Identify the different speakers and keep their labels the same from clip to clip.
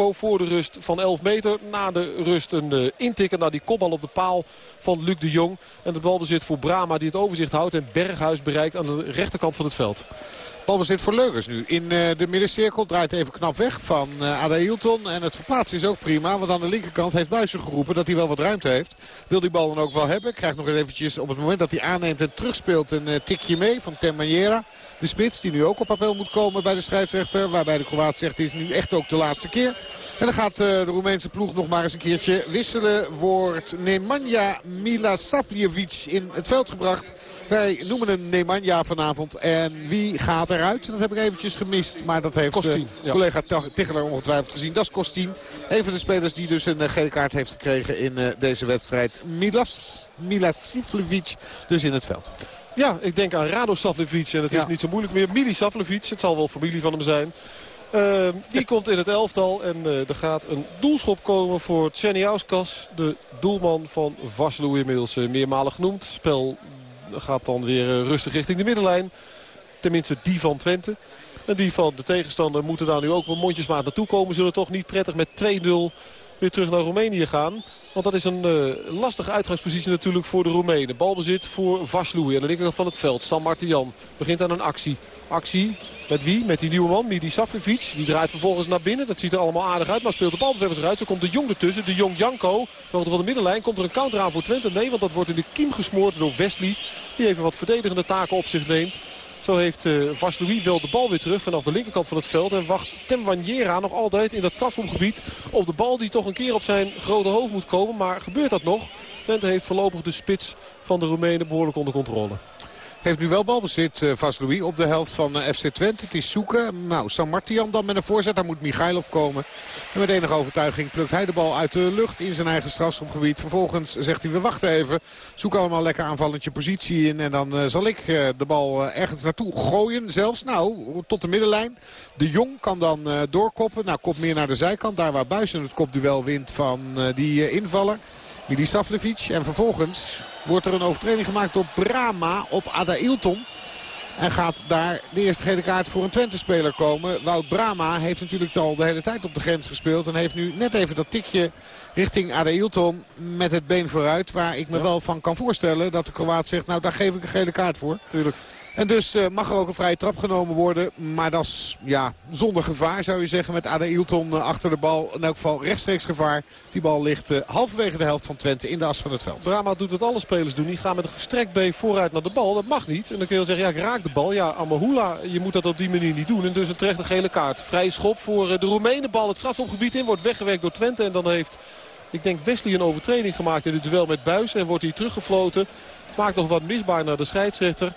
Speaker 1: Voor de rust van 11 meter. Na de rust een uh, intikker naar die kopbal op de paal van Luc de Jong. En de bal bezit voor Brama die het overzicht houdt. En Berghuis bereikt aan de rechterkant van het veld.
Speaker 2: Balbezit voor Leugers nu in uh, de middencirkel. Draait even knap weg van uh, Ada Hilton. En het verplaatsen is ook prima. Want aan de linkerkant heeft Buijsen geroepen dat hij wel wat ruimte heeft. Wil die bal dan ook wel hebben. Krijgt nog eventjes op het moment dat hij aanneemt en terugspeelt een uh, tikje mee van Temaniera. De spits die nu ook op appel moet komen bij de scheidsrechter. Waarbij de Kroaat zegt het is nu echt ook de laatste keer. En dan gaat de Roemeense ploeg nog maar eens een keertje wisselen. Wordt Nemanja Milasavljevic in het veld gebracht. Wij noemen hem Nemanja vanavond. En wie gaat eruit? Dat heb ik eventjes gemist. Maar dat heeft
Speaker 1: Kostien, ja.
Speaker 2: collega Ticheler ongetwijfeld gezien. Dat is Kostien. Een van de spelers die dus een gele kaart heeft gekregen in uh, deze wedstrijd. Milas, Milasivljevic dus in het veld.
Speaker 1: Ja, ik denk aan Rado Savlevic. En het
Speaker 2: Ja.
Speaker 1: is niet zo moeilijk meer. Mili Savlevic, het zal wel familie van hem zijn. Uh, die komt in het elftal en uh, er gaat een doelschop komen voor Tjerniauskas. De doelman van Vaslui inmiddels uh, meermalen genoemd. Spel gaat dan weer rustig richting de middenlijn. Tenminste die van Twente. En die van de tegenstander moeten daar nu ook wel mondjesmaat naartoe komen. Zullen toch niet prettig met 2-0 weer terug naar Roemenië gaan. Want dat is een uh, lastige uitgangspositie natuurlijk voor de Roemenen. Balbezit voor Vaslui aan de linkerkant van het veld. San Martian begint aan een actie. Actie met wie? Met die nieuwe man, Midi Savlevic. Die draait vervolgens naar binnen. Dat ziet er allemaal aardig uit. Maar speelt de bal verder eruit. Zo komt de Jong ertussen. De Jong Janko. Van de middenlijn. Komt er een counter aan voor Twente? Nee, want dat wordt in de kiem gesmoord door Wesley. Die even wat verdedigende taken op zich neemt. Zo heeft uh, Vaslui wel de bal weer terug vanaf de linkerkant van het veld. En wacht Temwanjera nog altijd in dat strafschopgebied op de bal die toch een keer op zijn grote hoofd moet komen. Maar gebeurt dat nog? Twente heeft voorlopig de spits van de Roemenen behoorlijk onder controle.
Speaker 2: Heeft nu wel balbezit uh, Vaslui op de helft van uh, FC Twente. Het is zoeken. Nou, San Martian dan met een voorzet. Daar moet Michailov komen. En met enige overtuiging plukt hij de bal uit de lucht in zijn eigen strafschopgebied. Vervolgens zegt hij, we wachten even. Zoek allemaal lekker aanvallend je positie in. En dan uh, zal ik de bal ergens naartoe gooien. Zelfs, nou, tot de middenlijn. De Jong kan dan doorkoppen. Nou, kop meer naar de zijkant. Daar waar Buisen het kopduel wint van die invaller. Midi Savlevic. En vervolgens wordt er een overtreding gemaakt door Brama op Ada Ilton. En gaat daar de eerste gele kaart voor een Twente-speler komen. Wout Brama heeft natuurlijk al de hele tijd op de grens gespeeld. En heeft nu net even dat tikje richting Ada Ilton met het been vooruit. Waar ik me ja. wel van kan voorstellen dat de Kroaat zegt... nou, daar geef ik een gele kaart voor.
Speaker 1: Tuurlijk.
Speaker 2: En dus uh, mag er ook een vrije trap genomen worden. Maar dat is ja, zonder gevaar zou je zeggen. Met Ada Ilton uh, achter de bal. In elk geval rechtstreeks gevaar. Die bal ligt uh, halverwege de helft van Twente in de as van het veld.
Speaker 1: Brama doet wat alle spelers doen. Die gaan met een gestrekt been vooruit naar de bal. Dat mag niet. En dan kun je wel zeggen, ja, ik raak de bal. Ja, Amahula, je moet dat op die manier niet doen. En dus een terechte gele kaart. Vrije schop voor de Roemenen. Bal het strafopgebied in. Wordt weggewerkt door Twente. En dan heeft, ik denk, Wesley een overtreding gemaakt in het duel met Buis. En wordt hij teruggefloten. Maakt nog wat misbaar naar de scheidsrechter.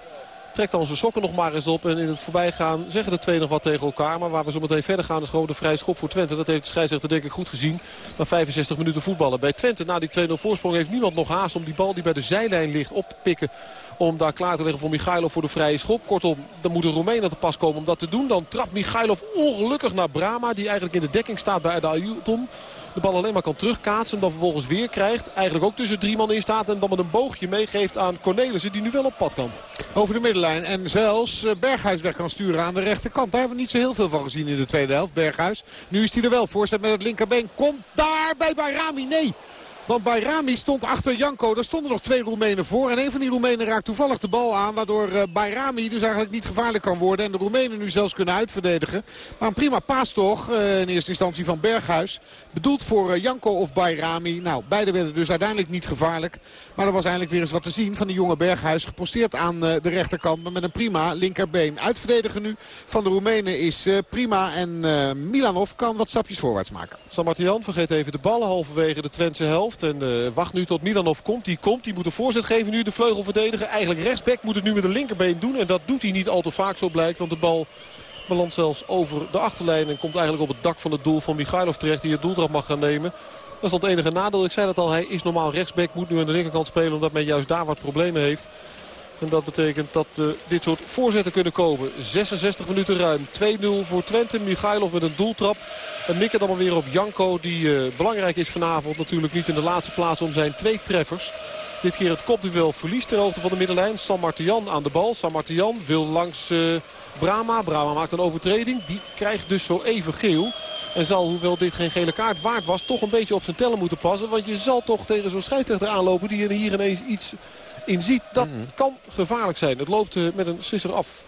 Speaker 1: Trekt dan zijn sokken nog maar eens op. En in het voorbijgaan zeggen de twee nog wat tegen elkaar. Maar waar we zo meteen verder gaan is gewoon de vrije schop voor Twente. Dat heeft de scheidsrechter denk ik goed gezien. Na 65 minuten voetballen. Bij Twente na die 2-0 voorsprong heeft niemand nog haast om die bal die bij de zijlijn ligt op te pikken. Om daar klaar te leggen voor Michailov voor de vrije schop. Kortom, dan moet de Roemenen te pas komen om dat te doen. Dan trapt Michailov ongelukkig naar Brama. Die eigenlijk in de dekking staat bij de Ailton. De bal alleen maar kan terugkaatsen. Dan vervolgens weer krijgt. Eigenlijk ook tussen drie man in staat. En dan met een boogje meegeeft aan Cornelissen. Die nu wel op pad kan.
Speaker 2: Over de middenlijn. En zelfs Berghuis weg kan sturen aan de rechterkant. Daar hebben we niet zo heel veel van gezien in de tweede helft. Berghuis. Nu is hij er wel. Voorzet met het linkerbeen. Komt daar bij Bayrami. Nee. Want Bayrami stond achter Janko. Daar stonden nog twee Roemenen voor. En een van die Roemenen raakt toevallig de bal aan. Waardoor uh, Bayrami dus eigenlijk niet gevaarlijk kan worden. En de Roemenen nu zelfs kunnen uitverdedigen. Maar een prima paas toch. Uh, in eerste instantie van Berghuis. Bedoeld voor uh, Janko of Bayrami. Nou, beide werden dus uiteindelijk niet gevaarlijk. Maar er was eindelijk weer eens wat te zien van de jonge Berghuis. Geposteerd aan de rechterkant. Maar met een prima linkerbeen. Uitverdedigen nu van de Roemenen is prima. En Milanov kan wat stapjes voorwaarts maken.
Speaker 1: San Martian vergeet even de ballen halverwege de Twentse helft. En uh, wacht nu tot Milanov komt. Die komt. Die moet een voorzet geven nu de vleugel verdedigen. Eigenlijk rechtsback moet het nu met de linkerbeen doen. En dat doet hij niet al te vaak zo blijkt. Want de bal belandt zelfs over de achterlijn. En komt eigenlijk op het dak van het doel van Michailov terecht. Die het doeltrap mag gaan nemen. Dat is dan het enige nadeel. Ik zei dat al. Hij is normaal rechtsback. Moet nu aan de linkerkant spelen. Omdat men juist daar wat problemen heeft. En dat betekent dat uh, dit soort voorzetten kunnen komen. 66 minuten ruim. 2-0 voor Twente. Michailov met een doeltrap. En mikken dan maar weer op Janko. Die uh, belangrijk is vanavond. Natuurlijk niet in de laatste plaats om zijn twee treffers. Dit keer het kopduel verliest ter hoogte van de middenlijn. San Martian aan de bal. San Martian wil langs uh, Brama. Brama maakt een overtreding. Die krijgt dus zo even geel. En zal, hoewel dit geen gele kaart waard was, toch een beetje op zijn tellen moeten passen. Want je zal toch tegen zo'n scheidsrechter aanlopen die er hier ineens iets in ziet. Dat kan gevaarlijk zijn. Het loopt uh, met een sisser af.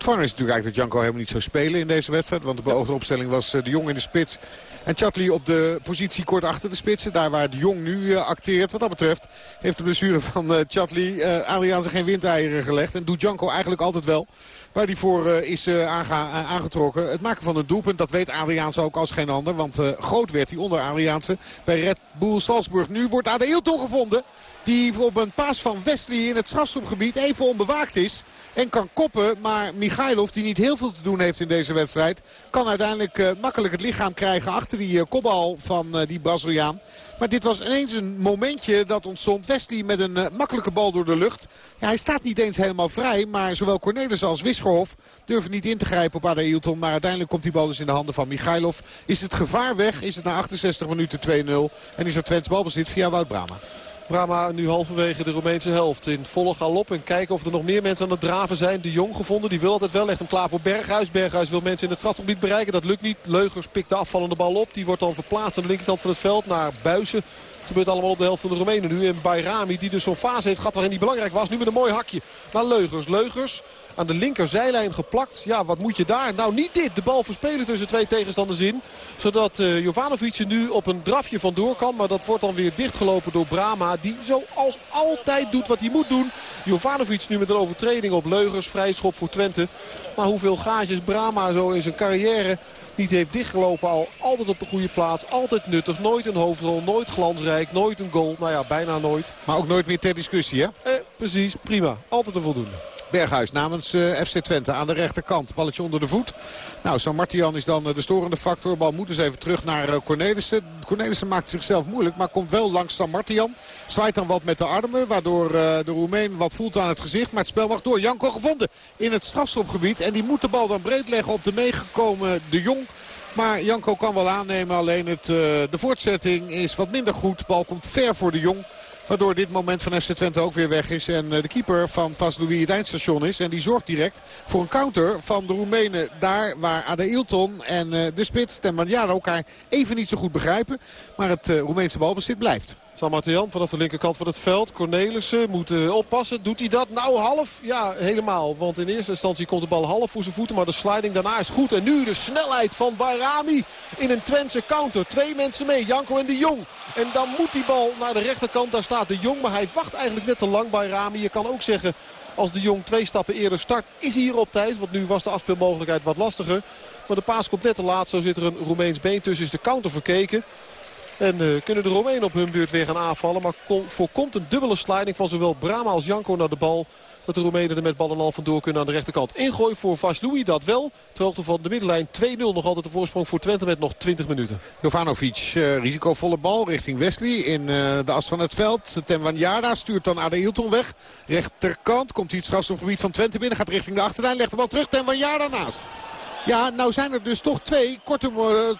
Speaker 2: Het vangen is natuurlijk eigenlijk dat Janko helemaal niet zou spelen in deze wedstrijd. Want de beoogde opstelling was de Jong in de spits. En Chatli op de positie kort achter de spitsen. Daar waar de Jong nu uh, acteert. Wat dat betreft heeft de blessure van uh, Chatli Adriaanse geen windeieren gelegd. En doet Janko eigenlijk altijd wel waar hij voor is aangetrokken. Het maken van een doelpunt, dat weet Adriaanse ook als geen ander. Want groot werd hij onder Adriaanse bij Red Bull Salzburg. Nu wordt Ade Hilton gevonden. Die op een paas van Wesley in het strafschopgebied even onbewaakt is. En kan koppen. Maar Michailov, die niet heel veel te doen heeft in deze wedstrijd... kan uiteindelijk uh, makkelijk het lichaam krijgen achter die uh, kopbal van uh, die Braziliaan. Maar dit was ineens een momentje dat ontstond. Wesley met een makkelijke bal door de lucht. Hij staat niet eens helemaal vrij. Maar zowel Cornelis als Wisgerhof durven niet in te grijpen op Ade Hilton. Maar uiteindelijk komt die bal dus in de handen van Michailov. Is het gevaar weg? Is het na 68 minuten 2-0? En is er Twents balbezit via Wout Brama?
Speaker 1: Brama nu halverwege de Roemeense helft in volle galop. En kijken of er nog meer mensen aan het draven zijn. De Jong gevonden, die wil altijd wel. Legt hem klaar voor Berghuis. Berghuis wil mensen in het strafgebied bereiken. Dat lukt niet. Leugers pikt de afvallende bal op. Die wordt dan verplaatst aan de linkerkant van het veld naar Buizen gebeurt allemaal op de helft van de Roemenen nu. En Bayrami die dus zo'n fase heeft gehad waarin hij belangrijk was. Nu met een mooi hakje naar Leugers. Leugers aan de linkerzijlijn geplakt. Ja, wat moet je daar? Nou, niet dit. De bal verspelen tussen twee tegenstanders in. Zodat uh, Jovanovic er nu op een drafje vandoor kan. Maar dat wordt dan weer dichtgelopen door Brama. Die zoals altijd doet wat hij moet doen. Jovanovic nu met een overtreding op Leugers. Vrij schop voor Twente. Maar hoeveel gaatjes Brama zo in zijn carrière niet heeft dichtgelopen. Al altijd op de goede plaats. Altijd nuttig. Nooit een hoofdrol. Nooit glansrijk. Nooit een goal. Nou ja, bijna nooit.
Speaker 2: Maar ook nooit meer ter discussie hè?
Speaker 1: Eh, precies. Prima. Altijd een voldoende.
Speaker 2: Berghuis namens eh, FC Twente aan de rechterkant. Balletje onder de voet. Nou, San Martian is dan uh, de storende factor. Bal moet dus even terug naar uh, Cornelissen. Cornelissen maakt zichzelf moeilijk, maar komt wel langs San Martian. Zwaait dan wat met de armen, waardoor de Roemeen wat voelt aan het gezicht. Maar het spel mag door. Janko gevonden in het strafschopgebied. En die moet de bal dan breed leggen op de meegekomen De Jong. Maar Janko kan wel aannemen. Alleen het, de voortzetting is wat minder goed. Bal komt ver voor de Jong. Waardoor dit moment van FC Twente ook weer weg is. En eh, de keeper van Vaslui het eindstation is. En die zorgt direct voor een counter van de Roemenen. Daar waar Ade Ilton en eh, de spits ten Manjaro elkaar even niet zo goed begrijpen. Maar het eh, Roemeense balbezit blijft.
Speaker 1: San Martian vanaf de linkerkant van het veld. Cornelissen moet uh, oppassen. Doet hij dat? Nou half. Ja, helemaal. Want in eerste instantie komt de bal half voor zijn voeten. Maar de sliding daarna is goed. En nu de snelheid van Barami in een Twentse counter. Twee mensen mee. Janko en de Jong. En dan moet die bal naar de rechterkant. Daar staat de Jong. Maar hij wacht eigenlijk net te lang bij Rami. Je kan ook zeggen als de Jong twee stappen eerder start is hij hier op tijd. Want nu was de afspeelmogelijkheid wat lastiger. Maar de paas komt net te laat. Zo zit er een Roemeens been tussen. Is de counter verkeken. En uh, kunnen de Romeinen op hun beurt weer gaan aanvallen. Maar voorkomt een dubbele sliding van zowel Brama als Janko naar de bal. Dat de Roemenen er met bal en al vandoor kunnen aan de rechterkant. Ingooi voor Vaslui, dat wel. Ter hoogte van de middenlijn 2-0 nog altijd de voorsprong voor Twente met nog 20 minuten.
Speaker 2: Jovanovic, uh, risicovolle bal richting Wesley in uh, de as van het veld. Temwanjada stuurt dan Ade Hilton weg. Rechterkant komt hij het strafstopgebied van Twente binnen. Gaat richting de achterlijn, legt de bal terug. Temwanjada naast. Ja, nou zijn er dus toch twee kort,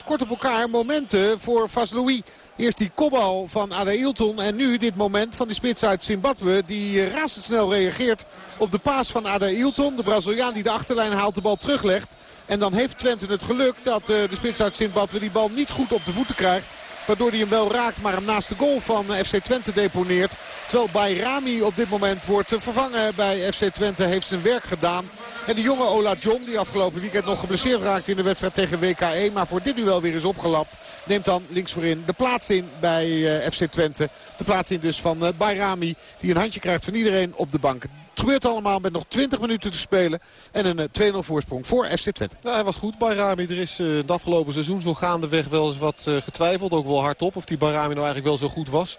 Speaker 2: kort op elkaar momenten voor Vaslui. Eerst die kopbal van Ade Hilton en nu dit moment van die spits uit Zimbabwe. Die eh, razendsnel reageert op de paas van Ade Hilton. De Braziliaan die de achterlijn haalt, de bal teruglegt. En dan heeft Twente het geluk dat eh, de spits uit Zimbabwe die bal niet goed op de voeten krijgt. Waardoor hij hem wel raakt, maar hem naast de goal van FC Twente deponeert. Terwijl Bayrami op dit moment wordt vervangen bij FC Twente. Heeft zijn werk gedaan. En de jonge Ola John, die afgelopen weekend nog geblesseerd raakte in de wedstrijd tegen WKE. Maar voor dit nu wel weer is opgelapt. Neemt dan links voorin de plaats in bij uh, FC Twente. De plaats in dus van Bayrami. Die een handje krijgt van iedereen op de bank. Het gebeurt allemaal met nog 20 minuten te spelen. En een 2-0 eh, voorsprong voor FC Twente.
Speaker 1: Ja, hij was goed, Bayrami. Er is uh, het afgelopen seizoen zo gaandeweg wel eens wat uh, getwijfeld. Ook wel hardop of die Bayrami nou eigenlijk wel zo goed was.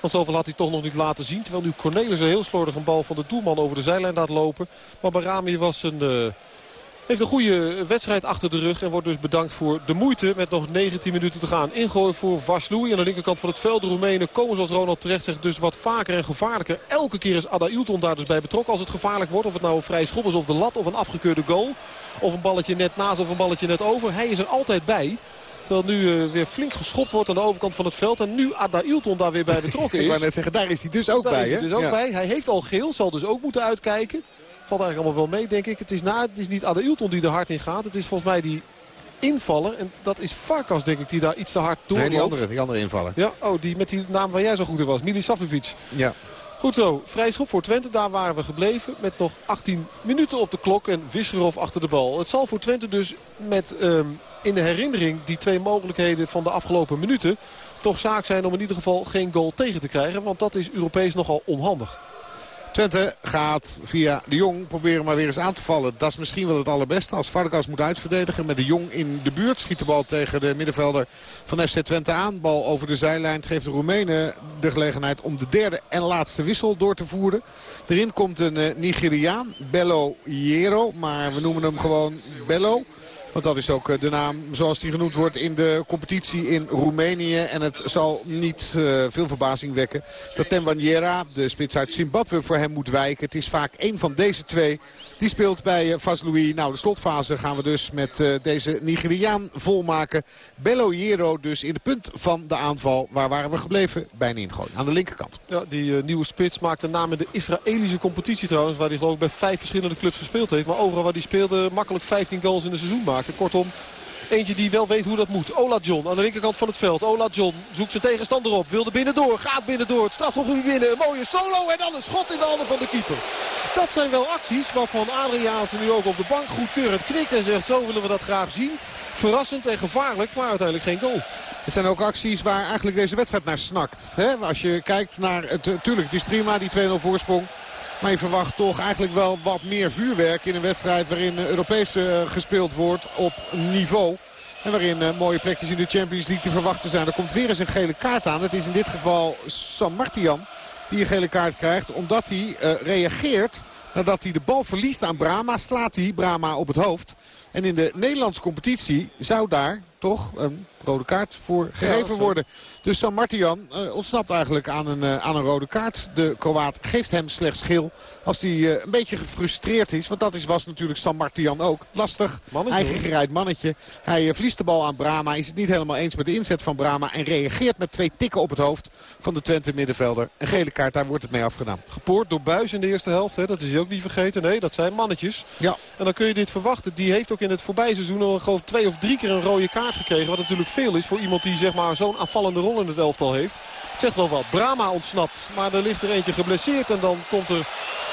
Speaker 1: Want zoveel had hij toch nog niet laten zien. Terwijl nu Cornelis een heel slordig een bal van de doelman over de zijlijn laat lopen. Maar Barami was een... heeft een goede wedstrijd achter de rug. En wordt dus bedankt voor de moeite met nog 19 minuten te gaan. Ingooi voor Vaslui aan de linkerkant van het veld. De Roemenen komen zoals Ronald terecht zegt dus wat vaker en gevaarlijker. Elke keer is Ada Ilton daar dus bij betrokken als het gevaarlijk wordt. Of het nou een vrij schop is of de lat of een afgekeurde goal. Of een balletje net naast of een balletje net over. Hij is er altijd bij. Terwijl nu uh, weer flink geschopt wordt aan de overkant van het veld. En nu Ada Ilton daar weer bij betrokken is.
Speaker 2: Ik wou net zeggen, daar is hij dus ook
Speaker 1: daar
Speaker 2: bij.
Speaker 1: Is hij dus ook bij. Hij heeft al geel, zal dus ook moeten uitkijken. Valt eigenlijk allemaal wel mee, denk ik. Het is, na, het is niet Ada Ilton die er hard in gaat. Het is volgens mij die invaller. En dat is Farkas denk ik die daar iets te hard door.
Speaker 2: Nee, die andere, die andere invaller.
Speaker 1: Ja, oh, die met die naam waar jij zo goed in was. Milisavljevic.
Speaker 2: Ja.
Speaker 1: Goed zo, vrij schop voor Twente. Daar waren we gebleven met nog 18 minuten op de klok. En Visserov achter de bal. Het zal voor Twente dus met um, in de herinnering die twee mogelijkheden van de afgelopen minuten... toch zaak zijn om in ieder geval geen goal tegen te krijgen. Want dat is Europees nogal onhandig.
Speaker 2: Twente gaat via de Jong proberen maar weer eens aan te vallen. Dat is misschien wel het allerbeste als Vargas moet uitverdedigen. Met de Jong in de buurt schiet de bal tegen de middenvelder van FC Twente aan. Bal over de zijlijn geeft de Roemenen de gelegenheid om de derde en laatste wissel door te voeren. Erin komt een uh, Nigeriaan, Bello Iero. Maar we noemen hem gewoon Bello. Want dat is ook eh, de naam zoals die genoemd wordt in de competitie in Roemenië. En het zal niet uh, veel verbazing wekken dat Tenwanyera, de spits uit Zimbabwe, voor hem moet wijken. Het is vaak een van deze twee die speelt bij Vaslui. Nou, de slotfase gaan we dus met deze Nigeriaan volmaken. Bello Hierro dus in de punt van de aanval. Waar waren we gebleven? Bij een ingooi. Aan de linkerkant.
Speaker 1: Ja, die uh, nieuwe spits maakte naam in de Israëlische competitie trouwens. Waar hij geloof ik bij vijf verschillende clubs gespeeld heeft. Maar overal waar hij speelde makkelijk 15 goals in een seizoen Kortom, Eentje die wel weet hoe dat moet. Ola John aan de linkerkant van het veld. Ola John zoekt zijn tegenstander op. Wilde binnendoor. Gaat binnendoor. Het strafgebied binnen. Een mooie solo. En dan een schot in de handen van de keeper. Dat zijn wel acties waarvan Adriaanse nu ook op de bank goedkeurend knikt. En zegt zo willen we dat graag zien. Verrassend en gevaarlijk. Maar uiteindelijk geen goal.
Speaker 2: Het zijn ook acties waar eigenlijk deze wedstrijd naar snakt. He, als je kijkt naar het... Tuurlijk, het is prima die 2-0 voorsprong. Maar je verwacht toch eigenlijk wel wat meer vuurwerk in een wedstrijd waarin Europees uh, gespeeld wordt op niveau. En waarin uh, mooie plekjes in de Champions League te verwachten zijn. Er komt weer eens een gele kaart aan. Het is in dit geval San Martian die een gele kaart krijgt. Omdat hij uh, reageert nadat hij de bal verliest aan Brama. Slaat hij Brama op het hoofd. En in de Nederlandse competitie zou daar toch een rode kaart voor gegeven ja, worden. Dus San Martian uh, ontsnapt eigenlijk aan een, uh, aan een rode kaart. De Kroaat geeft hem slechts geel als hij uh, een beetje gefrustreerd is. Want dat is, was natuurlijk San Martian ook. Lastig, mannetje, eigen gereid mannetje. Hij verliest de bal aan Brama. Is het niet helemaal eens met de inzet van Brama. En reageert met twee tikken op het hoofd van de Twente middenvelder. Een gele kaart, daar wordt het mee afgedaan.
Speaker 1: Gepoord door Buis in de eerste helft. Hè? Dat is hij ook niet vergeten. Nee, dat zijn mannetjes.
Speaker 2: Ja.
Speaker 1: En dan kun je dit verwachten. Die heeft ook in het voorbije seizoen al gewoon twee of drie keer een rode kaart gekregen. Wat natuurlijk veel is voor iemand die zeg maar, zo'n aanvallende rol in het elftal heeft. Het zegt wel wat. Brama ontsnapt. Maar er ligt er eentje geblesseerd. En dan komt er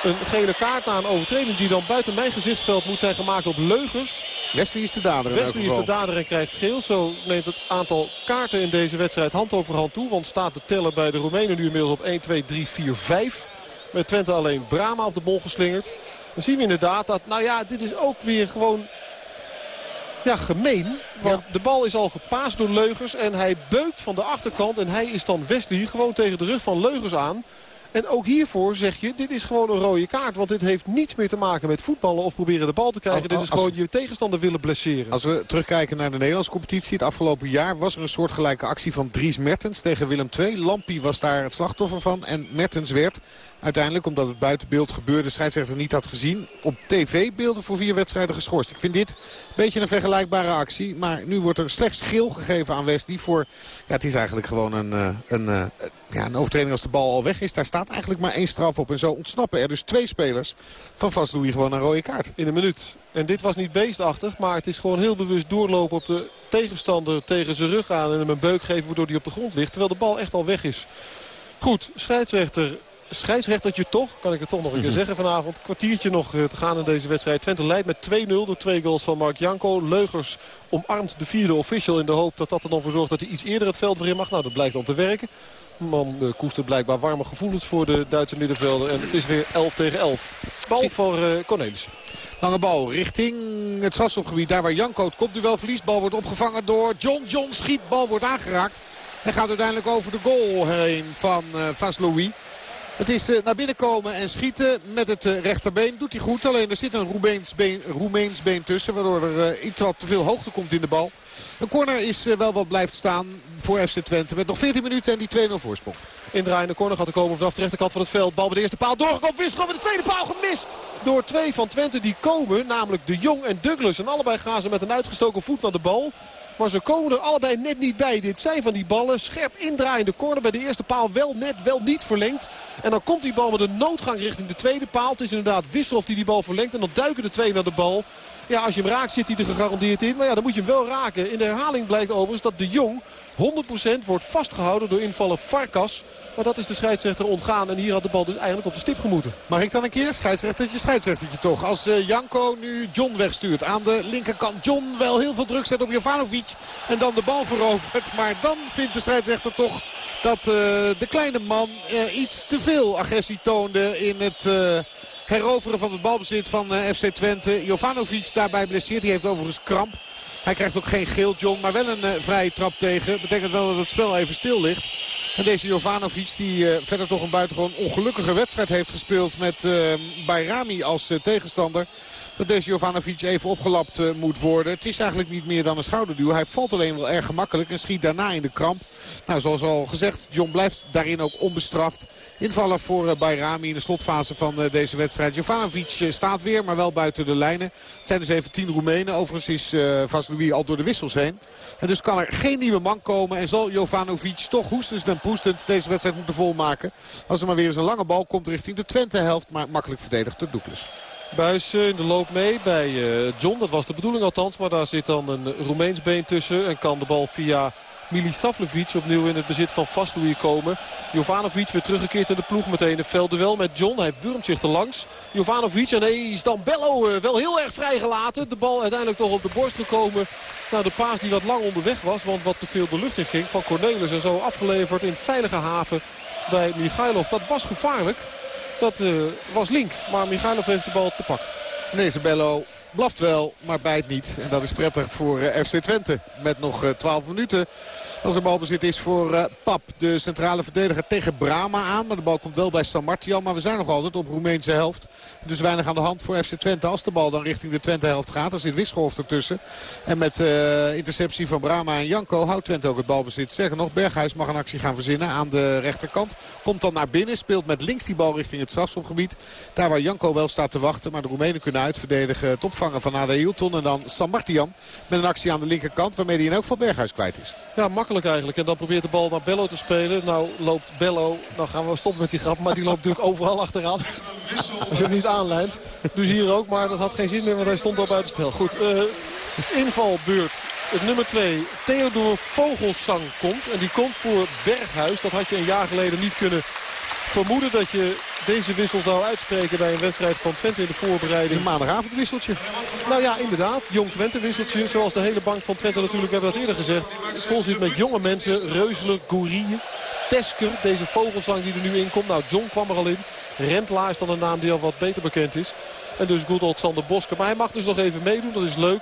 Speaker 1: een gele kaart na een overtreding die dan buiten mijn gezichtsveld moet zijn gemaakt op Leugers.
Speaker 2: Wesley is de dader.
Speaker 1: Wesley is de dader en krijgt geel. Zo neemt het aantal kaarten in deze wedstrijd hand over hand toe. Want staat de teller bij de Roemenen nu inmiddels op 1, 2, 3, 4, 5. Met Twente alleen Brama op de bol geslingerd. Dan zien we inderdaad dat, nou ja, dit is ook weer gewoon ja, gemeen. Want ja. de bal is al gepaast door Leugers. En hij beukt van de achterkant. En hij is dan Wesley gewoon tegen de rug van Leugers aan. En ook hiervoor zeg je, dit is gewoon een rode kaart. Want dit heeft niets meer te maken met voetballen of proberen de bal te krijgen. Dit is gewoon je tegenstander willen blesseren.
Speaker 2: Als we terugkijken naar de Nederlandse competitie. Het afgelopen jaar was er een soortgelijke actie van Dries Mertens tegen Willem II. Lampie was daar het slachtoffer van. En Mertens werd uiteindelijk, omdat het buiten beeld gebeurde, scheidsrechter niet had gezien, op tv-beelden voor vier wedstrijden geschorst. Ik vind dit een beetje een vergelijkbare actie. Maar nu wordt er slechts geel gegeven aan West. Die voor, ja, het is eigenlijk gewoon een, een, een, ja, een overtreding als de bal al weg is. Daar staat eigenlijk maar één straf op. En zo ontsnappen er dus twee spelers van Vaslui gewoon een rode kaart.
Speaker 1: In een minuut. En dit was niet beestachtig, maar het is gewoon heel bewust doorlopen op de tegenstander tegen zijn rug aan. En hem een beuk geven waardoor hij op de grond ligt. Terwijl de bal echt al weg is. Goed, scheidsrechter scheidsrechtertje toch, kan ik het toch nog een keer zeggen vanavond. Kwartiertje nog te gaan in deze wedstrijd. Twente leidt met 2-0 door twee goals van Mark Janko. Leugers omarmt de vierde official in de hoop dat dat er dan voor zorgt dat hij iets eerder het veld weer in mag. Nou, dat blijkt dan te werken. Man uh, koestert blijkbaar warme gevoelens voor de Duitse middenvelder. En het is weer 11 tegen 11. Bal voor uh, Cornelissen.
Speaker 2: Lange bal richting het strafschopgebied. Daar waar Janko het kopduel verliest. Bal wordt opgevangen door John. John schiet. Bal wordt aangeraakt. En gaat uiteindelijk over de goal heen van uh, Vaslui. Het is uh, naar binnen komen en schieten met het uh, rechterbeen. Doet hij goed. Alleen er zit een Roemeens been, Roemeens been tussen. Waardoor er uh, iets wat te veel hoogte komt in de bal. Een corner is wel wat blijft staan voor FC Twente. Met nog 14 minuten en die 2-0 voorsprong.
Speaker 1: Indraaiende corner gaat er komen vanaf de rechterkant van het veld. Bal bij de eerste paal doorgekomen. Wisselop met de tweede paal gemist. Door twee van Twente die komen. Namelijk de Jong en Douglas. En allebei gaan ze met een uitgestoken voet naar de bal. Maar ze komen er allebei net niet bij. Dit zijn van die ballen. Scherp indraaiende corner bij de eerste paal. Wel net, wel niet verlengd. En dan komt die bal met een noodgang richting de tweede paal. Het is inderdaad Wisselhof die die bal verlengt. En dan duiken de twee naar de bal. Ja, als je hem raakt zit hij er gegarandeerd in. Maar ja, dan moet je hem wel raken. In de herhaling blijkt overigens dat de Jong 100% wordt vastgehouden door invallen Farkas. Maar dat is de scheidsrechter ontgaan. En hier had de bal dus eigenlijk op de stip gemoeten.
Speaker 2: Mag ik dan een keer? Scheidsrechtertje, scheidsrechtertje toch. Als uh, Janko nu John wegstuurt aan de linkerkant. John wel heel veel druk zet op Jovanovic. En dan de bal verovert. Maar dan vindt de scheidsrechter toch dat uh, de kleine man uh, iets te veel agressie toonde in het heroveren van het balbezit van FC Twente. Jovanovic daarbij blesseert. Die heeft overigens kramp. Hij krijgt ook geen geel, John, maar wel een uh, vrije trap tegen. Betekent wel dat het spel even stil ligt. En deze Jovanovic die uh, verder toch een buitengewoon ongelukkige wedstrijd heeft gespeeld met uh, Bayrami als tegenstander dat deze Jovanovic even opgelapt uh, moet worden. Het is eigenlijk niet meer dan een schouderduw. Hij valt alleen wel erg gemakkelijk en schiet daarna in de kramp. Nou, zoals al gezegd, John blijft daarin ook onbestraft. Invallen voor uh, Bayrami in de slotfase van uh, deze wedstrijd. Jovanovic staat weer, maar wel buiten de lijnen. Het zijn dus even tien Roemenen. Overigens is uh, al door de wissels heen. En dus kan er geen nieuwe man komen. En zal Jovanovic toch hoestens en poestend deze wedstrijd moeten volmaken. Als er maar weer eens een lange bal komt richting de Twente helft. Maar makkelijk verdedigd door Douglas.
Speaker 1: Buis in de loop mee bij John. Dat was de bedoeling althans. Maar daar zit dan een Roemeens been tussen. En kan de bal via Milisavljevic opnieuw in het bezit van Vaslui komen. Jovanovic weer teruggekeerd in de ploeg. Meteen een veldduel met John. Hij wurmt zich er langs. Jovanovic en nee, is dan Bello wel heel erg vrijgelaten. De bal uiteindelijk toch op de borst gekomen. Nou, de paas die wat lang onderweg was. Want wat te veel de lucht in ging van Cornelis. En zo afgeleverd in veilige haven bij Michailov. Dat was gevaarlijk. Dat uh, was Link. Maar Michailov heeft de bal te pakken.
Speaker 2: Deze Bello blaft wel, maar bijt niet. En dat is prettig voor uh, FC Twente. Met nog uh, 12 minuten. Als er balbezit is voor uh, Pap, de centrale verdediger tegen Brama aan. Maar de bal komt wel bij San Martian. Maar we zijn nog altijd op Roemeense helft. Dus weinig aan de hand voor FC Twente. Als de bal dan richting de Twente helft gaat. Dan zit Wisselhof ertussen. En met uh, interceptie van Brama en Janko houdt Twente ook het balbezit. Sterker nog, Berghuis mag een actie gaan verzinnen aan de rechterkant. Komt dan naar binnen. Speelt met links die bal richting het strafschopgebied. Daar waar Janko wel staat te wachten. Maar de Roemenen kunnen uitverdedigen. Het opvangen van Ade Hilton. En dan San Martian met een actie aan de linkerkant. Waarmee hij in elk geval Berghuis kwijt is.
Speaker 1: Ja, makkelijk eigenlijk. En dan probeert de bal naar Bello te spelen. Nou loopt Bello, nou gaan we stoppen met die grap, maar die loopt natuurlijk overal achteraan. Als je hem niet aanlijnt. Dus hier ook, maar dat had geen zin meer, want hij stond al buiten spel. Goed, uh, invalbeurt. Het nummer 2, Theodor Vogelsang komt. En die komt voor Berghuis. Dat had je een jaar geleden niet kunnen vermoeden dat je deze wissel zou uitspreken bij een wedstrijd van Twente in de voorbereiding.
Speaker 2: Een maandagavondwisseltje.
Speaker 1: Nou ja, inderdaad. Jong Twente wisseltje. Zoals de hele bank van Twente natuurlijk, we hebben dat eerder gezegd. Het vol zit met jonge mensen. Reuzelen, Gourille, Tesker. Deze vogelsang die er nu in komt. Nou, John kwam er al in. Rentlaar is dan een naam die al wat beter bekend is. En dus good old Sander Bosker. Maar hij mag dus nog even meedoen. Dat is leuk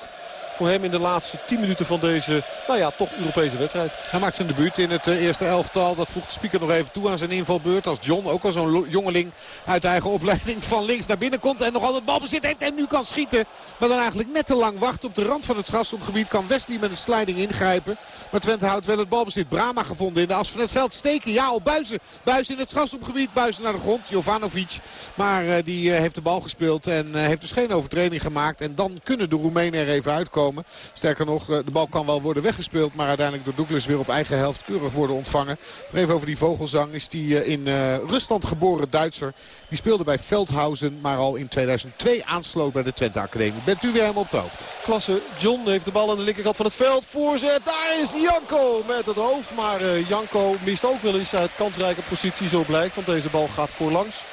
Speaker 1: voor hem in de laatste 10 minuten van deze, nou ja, toch Europese wedstrijd.
Speaker 2: Hij maakt zijn debuut in het eerste elftal. Dat voegt de speaker nog even toe aan zijn invalbeurt. Als John, ook al zo'n jongeling uit eigen opleiding, van links naar binnen komt. En nog altijd balbezit heeft en nu kan schieten. Maar dan eigenlijk net te lang wacht op de rand van het strafschopgebied. Kan Wesley met een sliding ingrijpen. Maar Twente houdt wel het balbezit. Brama gevonden in de as van het veld. Steken, ja, op Buizen. Buizen in het strafschopgebied. Buizen naar de grond. Jovanovic. Maar uh, die uh, heeft de bal gespeeld en heeft dus geen overtreding gemaakt. En dan kunnen de Roemenen er even uitkomen. Sterker nog, de bal kan wel worden weggespeeld. Maar uiteindelijk door Douglas weer op eigen helft keurig worden ontvangen. even over die vogelzang. Is die in Rusland geboren Duitser. Die speelde bij Veldhausen. Maar al in 2002 aansloot bij de Twente Academie. Bent u weer helemaal op de hoogte?
Speaker 1: Klasse. John heeft de bal aan de linkerkant van het veld. Voorzet. Daar is Janko met het hoofd. Maar Janko mist ook wel eens uit kansrijke positie. Zo blijkt. Want deze bal gaat voorlangs.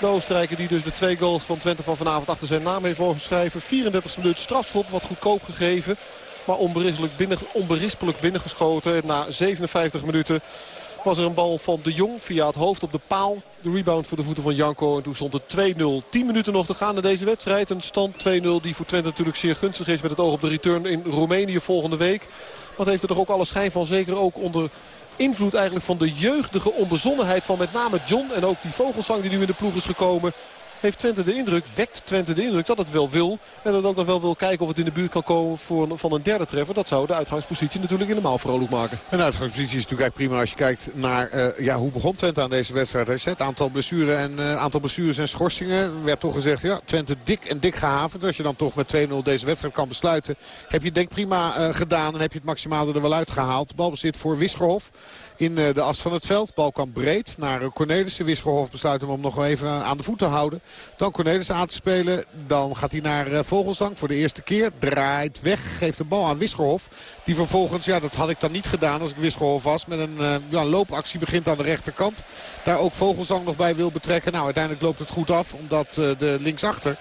Speaker 1: De Oostenrijker die dus de twee goals van Twente van vanavond achter zijn naam heeft mogen schrijven. 34 minuut strafschop, wat goedkoop gegeven. Maar onberispelijk, binnen, onberispelijk binnengeschoten. En na 57 minuten was er een bal van de Jong via het hoofd op de paal. De rebound voor de voeten van Janko. En toen stond het 2-0. 10 minuten nog te gaan in deze wedstrijd. Een stand 2-0 die voor Twente natuurlijk zeer gunstig is met het oog op de return in Roemenië volgende week. Wat heeft er toch ook alle schijn van. Zeker ook onder invloed eigenlijk van de jeugdige onbezonnenheid van met name John. En ook die vogelsang die nu in de ploeg is gekomen. Heeft Twente de indruk, wekt Twente de indruk dat het wel wil. En dat ook nog wel wil kijken of het in de buurt kan komen voor, van een derde treffer. Dat zou de uitgangspositie natuurlijk helemaal vrolijk maken.
Speaker 2: En de uitgangspositie is natuurlijk prima als je kijkt naar uh, ja, hoe begon Twente aan deze wedstrijd. Het aantal, blessures en, uh, aantal blessures en schorsingen werd toch gezegd, ja, Twente dik en dik gehavend. Als je dan toch met 2-0 deze wedstrijd kan besluiten, heb je denk prima uh, gedaan en heb je het maximale er wel uitgehaald. Balbezit voor Wisgerhof in de as van het veld. Bal kan breed naar Cornelissen. Wisgerhof besluit hem om nog even aan de voet te houden. Dan Cornelissen aan te spelen. Dan gaat hij naar Vogelsang voor de eerste keer. Draait weg, geeft de bal aan Wisgerhof. Die vervolgens, ja dat had ik dan niet gedaan als ik Wisgerhof was. Met een ja, loopactie begint aan de rechterkant. Daar ook Vogelsang nog bij wil betrekken. Nou uiteindelijk loopt het goed af. Omdat de linksachter,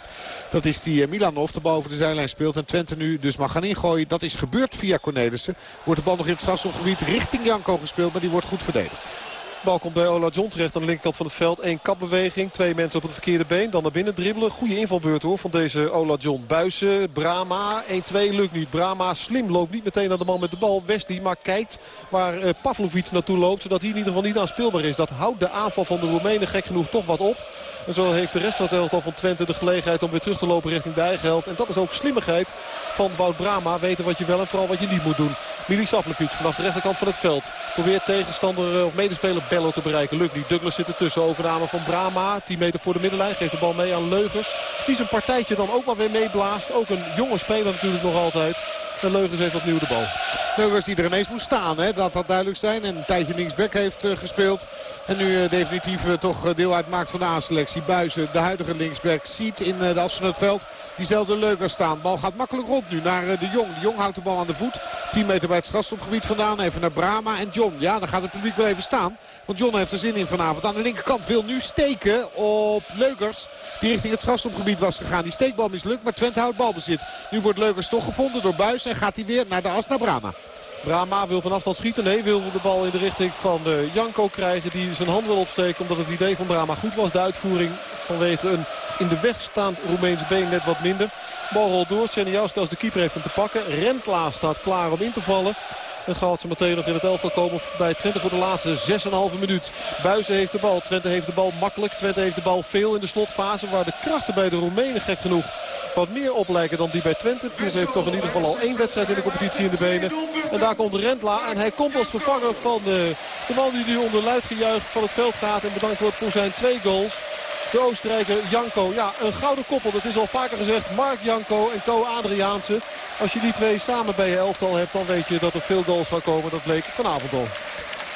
Speaker 2: dat is die Milanov, de bal over de zijlijn speelt. En Twente nu dus mag gaan ingooien. Dat is gebeurd via Cornelissen. Wordt de bal nog in het strafschopgebied richting Janko gespeeld. Die wordt goed verdedigd.
Speaker 1: Bal komt bij Ola John terecht aan de linkerkant van het veld. Eén kapbeweging, twee mensen op het verkeerde been. Dan naar binnen dribbelen. Goede invalbeurt hoor van deze Ola John. Buisen, Brama, 1-2 lukt niet. Brama slim loopt niet meteen naar de man met de bal. Wesley maar kijkt waar uh, Pavlovic naartoe loopt. Zodat hij in ieder geval niet aanspeelbaar is. Dat houdt de aanval van de Roemenen gek genoeg toch wat op. En zo heeft de rest van het elftal van Twente de gelegenheid om weer terug te lopen richting de eigen helft. En dat is ook slimmigheid van Wout Brama. Weten wat je wel en vooral wat je niet moet doen. Milisavljevic vanaf de rechterkant van het veld. Probeert tegenstander eh, of medespeler Bello te bereiken. Lukt niet. Douglas zit ertussen. Overname van Brama. 10 meter voor de middenlijn. Geeft de bal mee aan Leugers. Die zijn partijtje dan ook maar weer meeblaast. Ook een jonge speler natuurlijk nog altijd. En Leugers heeft opnieuw de bal.
Speaker 2: Leugers die er ineens moest staan. Hè? Dat had duidelijk zijn. En een tijdje linksback heeft uh, gespeeld. En nu uh, definitief uh, toch deel uitmaakt van de aanselectie. Buizen, de huidige linksback, ziet in de as van het veld diezelfde Leugers staan. Bal gaat makkelijk rond nu naar de Jong. De Jong houdt de bal aan de voet. 10 meter bij het strafstopgebied vandaan. Even naar Brama en John. Ja, dan gaat het publiek wel even staan. Want John heeft er zin in vanavond. Aan de linkerkant wil nu steken op Leugers. Die richting het strafstopgebied was gegaan. Die steekbal mislukt, maar Twente houdt balbezit. Nu wordt Leugers toch gevonden door Buis. En gaat hij weer naar de as naar Brama.
Speaker 1: Brama wil van afstand schieten. Nee, wil de bal in de richting van uh, Janko krijgen. Die zijn hand wil opsteken omdat het idee van Brama goed was. De uitvoering vanwege een in de weg staand Roemeens been net wat minder. Bal rolt door. als de keeper heeft hem te pakken. Rentla staat klaar om in te vallen. En gaat ze meteen nog in het elftal komen bij Twente voor de laatste 6,5 minuut. Buizen heeft de bal. Twente heeft de bal makkelijk. Twente heeft de bal veel in de slotfase. Waar de krachten bij de Roemenen gek genoeg wat meer op lijken dan die bij Twente. Ploeg heeft toch in ieder geval al één wedstrijd in de competitie in de benen. En daar komt Rentla. En hij komt als vervanger van de, de man die nu onder luid gejuich van het veld gaat. En bedankt wordt voor zijn twee goals. De Oostenrijker Janko. Ja, een gouden koppel. Dat is al vaker gezegd. Mark Janko en Co Adriaanse. Als je die twee samen bij je elftal hebt, dan weet je dat er veel goals gaan komen. Dat bleek vanavond al.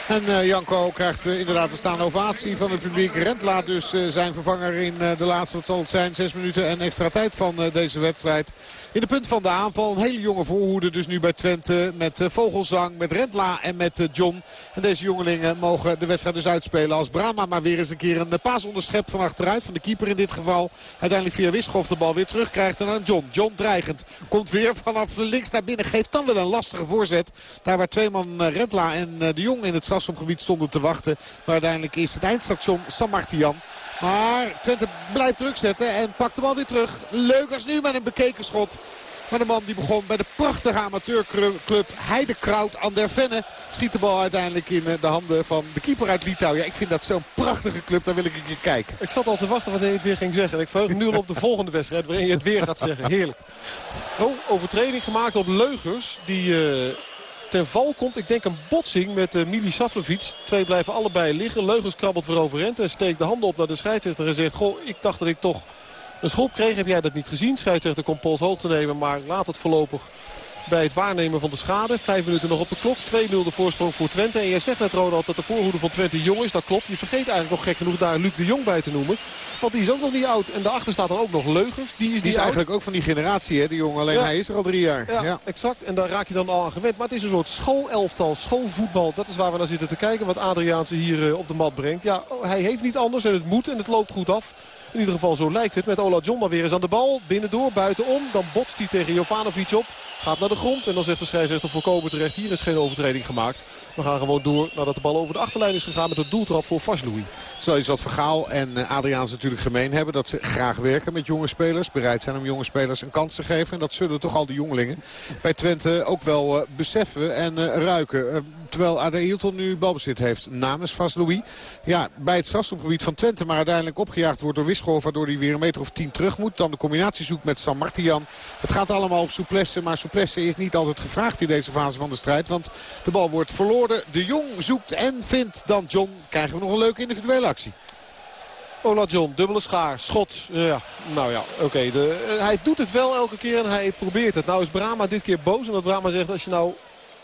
Speaker 2: En uh, Janko krijgt uh, inderdaad een staande ovatie van het publiek. Rentlaat dus uh, zijn vervanger in de laatste, wat zal het zijn, zes minuten en extra tijd van deze wedstrijd. In de punt van de aanval een hele jonge voorhoede dus nu bij Twente. Met Vogelzang, met Rentla en met John. En deze jongelingen mogen de wedstrijd dus uitspelen als Brama maar weer eens een keer een paas onderschept van achteruit. Van de keeper in dit geval. Uiteindelijk via Wischoff de bal weer terugkrijgt. En aan John. John dreigend. Komt weer vanaf links naar binnen. Geeft dan wel een lastige voorzet. Daar waar twee man Rentla en de Jong in het strafschopgebied stonden te wachten. Maar uiteindelijk is het eindstation San Martian. Maar Twente blijft druk zetten en pakt de bal weer terug. Leukers nu met een bekeken schot. Maar de man die begon bij de prachtige amateurclub Heidekraut aan der Venne. Schiet de bal uiteindelijk in eh, de handen van de keeper uit Litouwen. Ja, ik vind dat zo'n prachtige club. Daar wil ik een keer kijken.
Speaker 1: Ik zat al te wachten wat hij het weer ging zeggen. Ik verheug nu al op de volgende wedstrijd waarin je het weer gaat zeggen. Heerlijk. Oh, overtreding gemaakt op Leugers. Die... Uh ten val komt. Ik denk een botsing met uh, Mili. Twee blijven allebei liggen. Leugens krabbelt weer overend en steekt de handen op naar de scheidsrechter en zegt... Goh, ik dacht dat ik toch een schop kreeg. Heb jij dat niet gezien? Scheidsrechter komt Pols hoog te nemen, maar laat het voorlopig bij het waarnemen van de schade. Vijf minuten nog op de klok. 2-0 de voorsprong voor Twente. En jij zegt net Ronald dat de voorhoede van Twente jong is. Dat klopt. Je vergeet eigenlijk nog gek genoeg daar Luc de Jong bij te noemen. Want die is ook nog niet oud. En daarachter staat dan ook nog Leugens. Die is,
Speaker 2: die is eigenlijk ook van die generatie, hè, die jongen. Alleen hij is er al drie jaar.
Speaker 1: Ja, ja, exact. En daar raak je dan al aan gewend. Maar het is een soort schoolelftal, schoolvoetbal. Dat is waar we naar zitten te kijken. Wat Adriaanse hier uh, op de mat brengt. Ja, hij heeft niet anders en het moet en het loopt goed af. In ieder geval zo lijkt het. Met Ola John maar weer eens aan de bal. Binnendoor, buitenom. Dan botst hij tegen Jovanovic op. Gaat naar de grond. En dan zegt de scheidsrechter voorkomen terecht. Hier is geen overtreding gemaakt. We gaan gewoon door nadat de bal over de achterlijn is gegaan. Met een doeltrap voor Vaslui.
Speaker 2: Zo is wat Vergaal en eh, Adriaans natuurlijk gemeen hebben. Dat ze graag werken met jonge spelers. Bereid zijn om jonge spelers een kans te geven. En dat zullen toch al die jongelingen bij Twente ook wel uh, beseffen en uh, ruiken. terwijl Ade Hilton nu balbezit heeft namens Vaslui. Ja, bij het strafstopgebied van Twente. Maar uiteindelijk opgejaagd wordt door Wisgerhoff. Waardoor hij weer een meter of tien terug moet. Dan de combinatie zoekt met San Martian. Het gaat allemaal op souplesse. Maar souplesse is niet altijd gevraagd in deze fase van de strijd. Want de bal wordt verloren. De Jong zoekt en vindt dan John. Krijgen we nog een leuke individuele actie.
Speaker 1: Ola John, dubbele schaar, schot. Ja, nou ja, oké. Okay. hij doet het wel elke keer en hij probeert het. Nou is Brama dit keer boos. Omdat Brama zegt, als je nou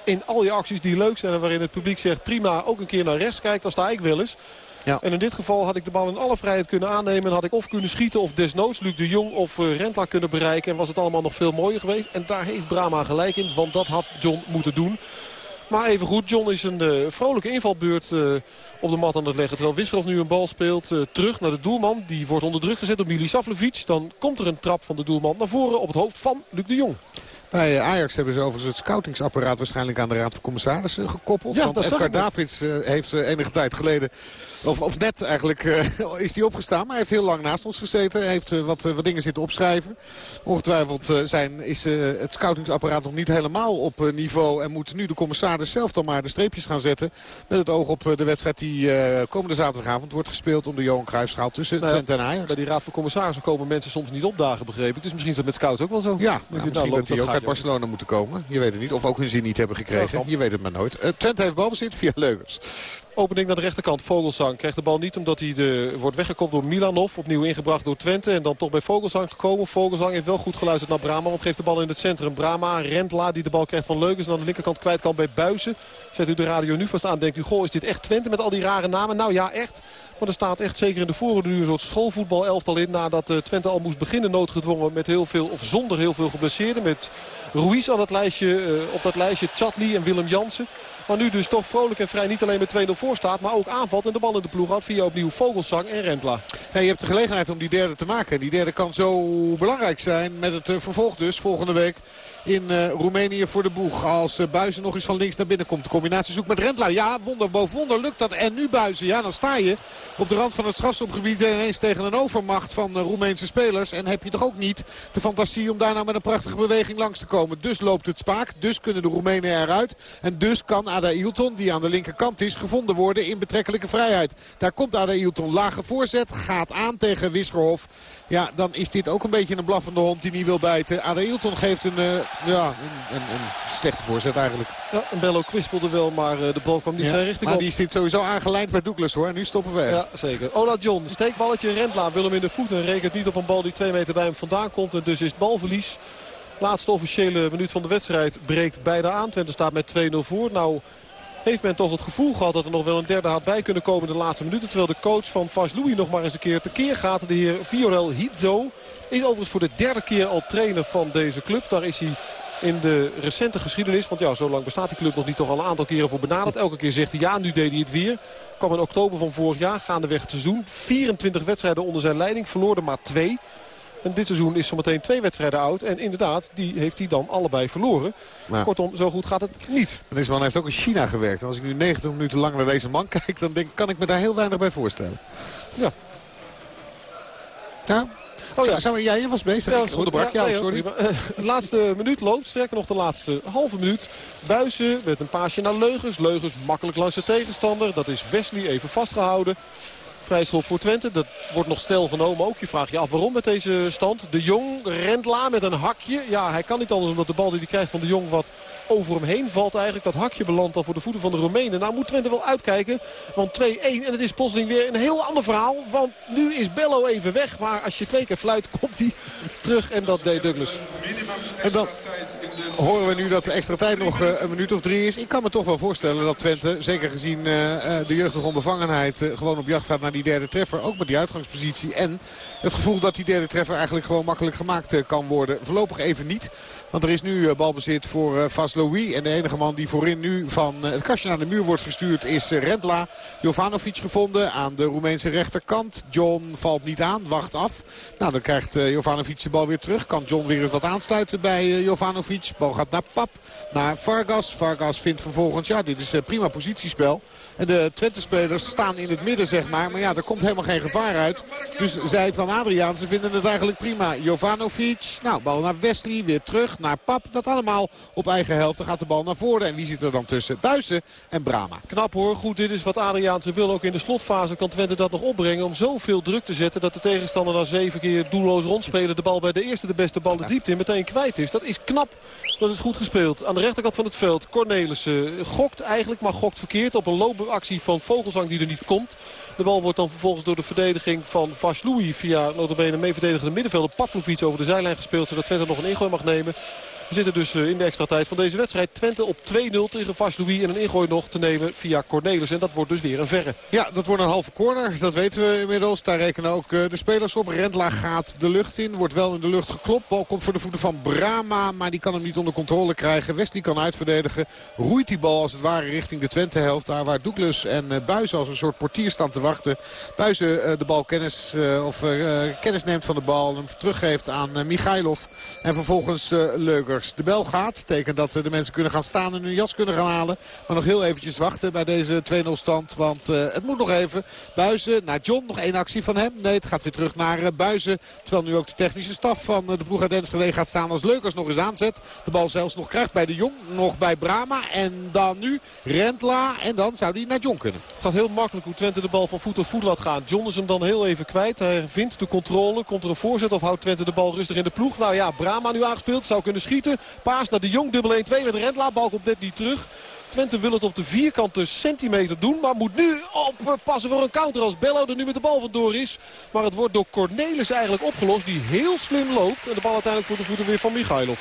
Speaker 1: in al je acties die leuk zijn... en waarin het publiek zegt, prima, ook een keer naar rechts kijkt... dan sta ik wel eens. Ja. En in dit geval had ik de bal in alle vrijheid kunnen aannemen. En had ik of kunnen schieten of desnoods Luc de Jong of uh, Rentla kunnen bereiken. En was het allemaal nog veel mooier geweest. En daar heeft Brama gelijk in, want dat had John moeten doen. Maar even goed, John is een uh, vrolijke invalbeurt uh, op de mat aan het leggen. Terwijl Wisselhoff nu een bal speelt terug naar de doelman. Die wordt onder druk gezet door Milisavljevic. Dan komt er een trap van de doelman naar voren op het hoofd van Luc de Jong.
Speaker 2: Bij Ajax hebben ze overigens het scoutingsapparaat waarschijnlijk aan de Raad van Commissarissen gekoppeld. Ja, want Edgar Davids heeft enige tijd geleden of, of net eigenlijk uh, is hij opgestaan. Maar hij heeft heel lang naast ons gezeten. Hij heeft wat, wat dingen zitten opschrijven. Ongetwijfeld zijn, is het scoutingsapparaat nog niet helemaal op niveau. En moet nu de commissaris zelf dan maar de streepjes gaan zetten. Met het oog op de wedstrijd die komende zaterdagavond wordt gespeeld. Om de Johan Cruijffschaal tussen nou, Twente en Ajax.
Speaker 1: Bij die raad van commissarissen komen mensen soms niet opdagen begrepen. Dus misschien is dat met scouts ook wel zo.
Speaker 2: Ja, nou, misschien nou, dat die ook uit Barcelona moeten komen. Je weet het niet. Of ook hun zin niet hebben gekregen. je weet het maar nooit. Twente heeft balbezit via Leugers.
Speaker 1: Opening naar de rechterkant. Vogelsang krijgt de bal niet omdat hij de, wordt weggekopt door Milanov. Opnieuw ingebracht door Twente. En dan toch bij Vogelsang gekomen. Vogelsang heeft wel goed geluisterd naar Brama. Want geeft de bal in het centrum. Brama, Rentla die de bal krijgt van Leukens. En aan de linkerkant kwijt kan bij Buizen. Zet u de radio nu vast aan. Denkt u, goh, is dit echt Twente met al die rare namen? Nou ja, echt. Maar er staat echt zeker in de vorige nu een soort schoolvoetbal elftal in. Nadat eh, Twente al moest beginnen noodgedwongen met heel veel, of zonder heel veel geblesseerden. Met Ruiz aan het lijstje, uh, op dat lijstje, Chatli en Willem Jansen. Maar nu dus toch vrolijk en vrij niet alleen met 2-0 voor staat. Maar ook aanvalt en de bal in de ploeg houdt via opnieuw Vogelsang en Rentla.
Speaker 2: Ja, je hebt de gelegenheid om die derde te maken. Die derde kan zo belangrijk zijn met het uh, vervolg dus volgende week in uh, Roemenië voor de boeg. Als uh, Buizen nog eens van links naar binnen komt. De combinatie zoekt met Rentla. Ja, wonder boven wonder lukt dat. En nu Buizen. Ja, dan sta je op de rand van het strafschopgebied ineens tegen een overmacht van uh, Roemeense spelers. En heb je toch ook niet de fantasie om daar nou met een prachtige beweging langs te komen. Dus loopt het spaak. Dus kunnen de Roemenen eruit. En dus kan Ada Ilton, die aan de linkerkant is, gevonden worden in betrekkelijke vrijheid. Daar komt Ada Ilton. Lage voorzet. Gaat aan tegen Wiskerhof. Ja, dan is dit ook een beetje een blaffende hond die niet wil bijten. Ada Ilton geeft een ja, een, een, een, slechte voorzet eigenlijk.
Speaker 1: Ja, een Bello kwispelde wel, maar eh, de bal kwam niet ja, zijn richting
Speaker 2: maar die zit sowieso aangelijnd bij Douglas hoor. En nu stoppen we echt.
Speaker 1: Ja, zeker. Ola John, steekballetje, Rentla wil hem in de voeten. Rekent niet op een bal die twee meter bij hem vandaan komt. En dus is het balverlies. Laatste officiële minuut van de wedstrijd breekt bijna aan. Twente staat met 2-0 voor. Nou heeft men toch het gevoel gehad dat er nog wel een derde had bij kunnen komen de laatste minuten. Terwijl de coach van Louis nog maar eens een keer tekeer gaat. De heer Viorel Hizo is overigens voor de derde keer al trainer van deze club. Daar is hij in de recente geschiedenis. Want ja, zo lang bestaat die club nog niet toch al een aantal keren voor benaderd. Elke keer zegt hij ja, nu deed hij het weer. Kwam in oktober van vorig jaar, gaandeweg het seizoen. 24 wedstrijden onder zijn leiding, verloor er maar twee. En dit seizoen is zometeen twee wedstrijden oud. En inderdaad, die heeft hij dan allebei verloren. Kortom, zo goed gaat het niet.
Speaker 2: Deze man heeft ook in China gewerkt. En als ik nu 90 minuten lang naar deze man kijk... dan denk, kan ik me daar heel weinig bij voorstellen.
Speaker 1: Ja.
Speaker 2: Ja, Oh ja, Zo, jij was bezig. Ja, onderbrak ja, sorry.
Speaker 1: de laatste minuut loopt. Sterker nog de laatste halve minuut. Buizen met een paasje naar Leugens. Leugens makkelijk langs de tegenstander. Dat is Wesley even vastgehouden. Vrijschop voor Twente. Dat wordt nog snel genomen ook. Je vraagt je af waarom met deze stand. De Jong rent la met een hakje. Ja, hij kan niet anders omdat de bal die hij krijgt van de Jong wat over hem heen valt eigenlijk. Dat hakje belandt al voor de voeten van de Roemenen. Nou moet Twente wel uitkijken. Want 2-1 en het is plotseling weer een heel ander verhaal. Want nu is Bello even weg. Maar als je twee keer fluit komt hij terug. En dat deed Douglas.
Speaker 2: En dan horen we nu dat de extra tijd nog uh, een minuut of drie is. Ik kan me toch wel voorstellen dat Twente, zeker gezien uh, de jeugdige onbevangenheid... Gewoon op jacht gaat naar die derde treffer. Ook met die uitgangspositie. En het gevoel dat die derde treffer eigenlijk gewoon makkelijk gemaakt kan worden. Voorlopig even niet. Want er is nu balbezit voor Vasloui. En de enige man die voorin nu van het kastje naar de muur wordt gestuurd is Rentla. Jovanovic gevonden aan de Roemeense rechterkant. John valt niet aan, wacht af. Nou, dan krijgt Jovanovic de bal weer terug. Kan John weer eens wat aansluiten bij Jovanovic. Jovanovic. Bal gaat naar Pap, naar Vargas. Vargas vindt vervolgens, ja dit is prima positiespel. En de Twente-spelers staan in het midden zeg maar. Maar ja, er komt helemaal geen gevaar uit. Dus zij van Adriaan, ze vinden het eigenlijk prima. Jovanovic, nou bal naar Wesley, weer terug naar Pap. Dat allemaal op eigen helft. Dan gaat de bal naar voren. En wie zit er dan tussen? Buizen en Brama.
Speaker 1: Knap hoor, goed dit is wat Adriaanse wil. Ook in de slotfase kan Twente dat nog opbrengen. Om zoveel druk te zetten dat de tegenstander na zeven keer doelloos rondspelen. De bal bij de eerste de beste bal de diepte in meteen kwijt is. Dat is knap. Dat is goed gespeeld. Aan de rechterkant van het veld Cornelissen gokt eigenlijk, maar gokt verkeerd. Op een loopactie van Vogelsang die er niet komt. De bal wordt dan vervolgens door de verdediging van Vaslui via notabene meeverdedigende middenvelder Pavlovic over de zijlijn gespeeld. Zodat Twente nog een ingooi mag nemen. We zitten dus eh, in de extra tijd van deze wedstrijd. Twente op 2-0 tegen Vas Louis. En een ingooi nog te nemen via Cornelis. En dat wordt dus weer een verre.
Speaker 2: Ja, dat wordt een halve corner. Dat weten we inmiddels. Daar rekenen ook eh, de spelers op. Rendla gaat de lucht in. Wordt wel in de lucht geklopt. Bal komt voor de voeten van Brama. Maar die kan hem niet onder controle krijgen. West die kan uitverdedigen. Roeit die bal als het ware richting de Twente-helft. Daar waar Douglas en uh, Buizen als een soort portier staan te wachten. Buizen de bal kennis, of, kennis neemt van de bal. Hem teruggeeft aan Michailov. En vervolgens De bel gaat. Tekent dat de mensen kunnen gaan staan en hun jas kunnen gaan halen. Maar nog heel eventjes wachten bij deze 2-0 stand. Want uh, het moet nog even. Buizen naar John. Nog één actie van hem. Nee, het gaat weer terug naar uh, Buizen. Terwijl nu ook de technische staf van de ploeg uit gaat staan als Leukers nog eens aanzet. De bal zelfs nog krijgt bij de Jong. Nog bij Brama. En dan nu Rentla. En dan zou die naar John kunnen.
Speaker 1: Het gaat heel makkelijk hoe Twente de bal van voet tot voet laat gaan. John is hem dan heel even kwijt. Hij vindt de controle. Komt er een voorzet of houdt Twente de bal rustig in de ploeg? Nou ja, Brama nu aangespeeld. Zou kunnen schieten. Paas naar de Jong, dubbel 1-2 met Rendla. Bal komt net niet terug. Twente wil het op de vierkante centimeter doen. Maar moet nu oppassen voor een counter als Bello er nu met de bal vandoor is. Maar het wordt door Cornelis eigenlijk opgelost. Die heel slim loopt. En de bal uiteindelijk voor de voeten weer van Michailov.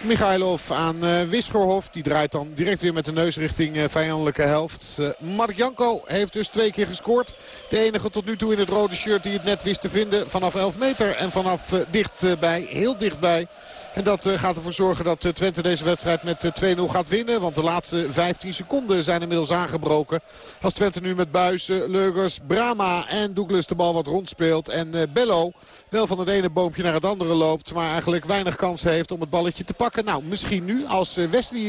Speaker 2: Michailov aan uh. Die draait dan direct weer met de neus richting uh, vijandelijke helft. Uh, Mark Janko heeft dus twee keer gescoord. De enige tot nu toe in het rode shirt die het net wist te vinden. Vanaf 11 meter en vanaf dichtbij, heel dichtbij. En dat uh, gaat ervoor zorgen dat uh, Twente deze wedstrijd met uh, 2-0 gaat winnen. Want de laatste 15 seconden zijn inmiddels aangebroken. Als Twente nu met Buis, Leugers, Brama en Douglas de bal wat rondspeelt. En Bello wel van het ene boompje naar het andere loopt. Maar eigenlijk weinig kans heeft om het balletje te pakken. Nou, misschien nu als Wesley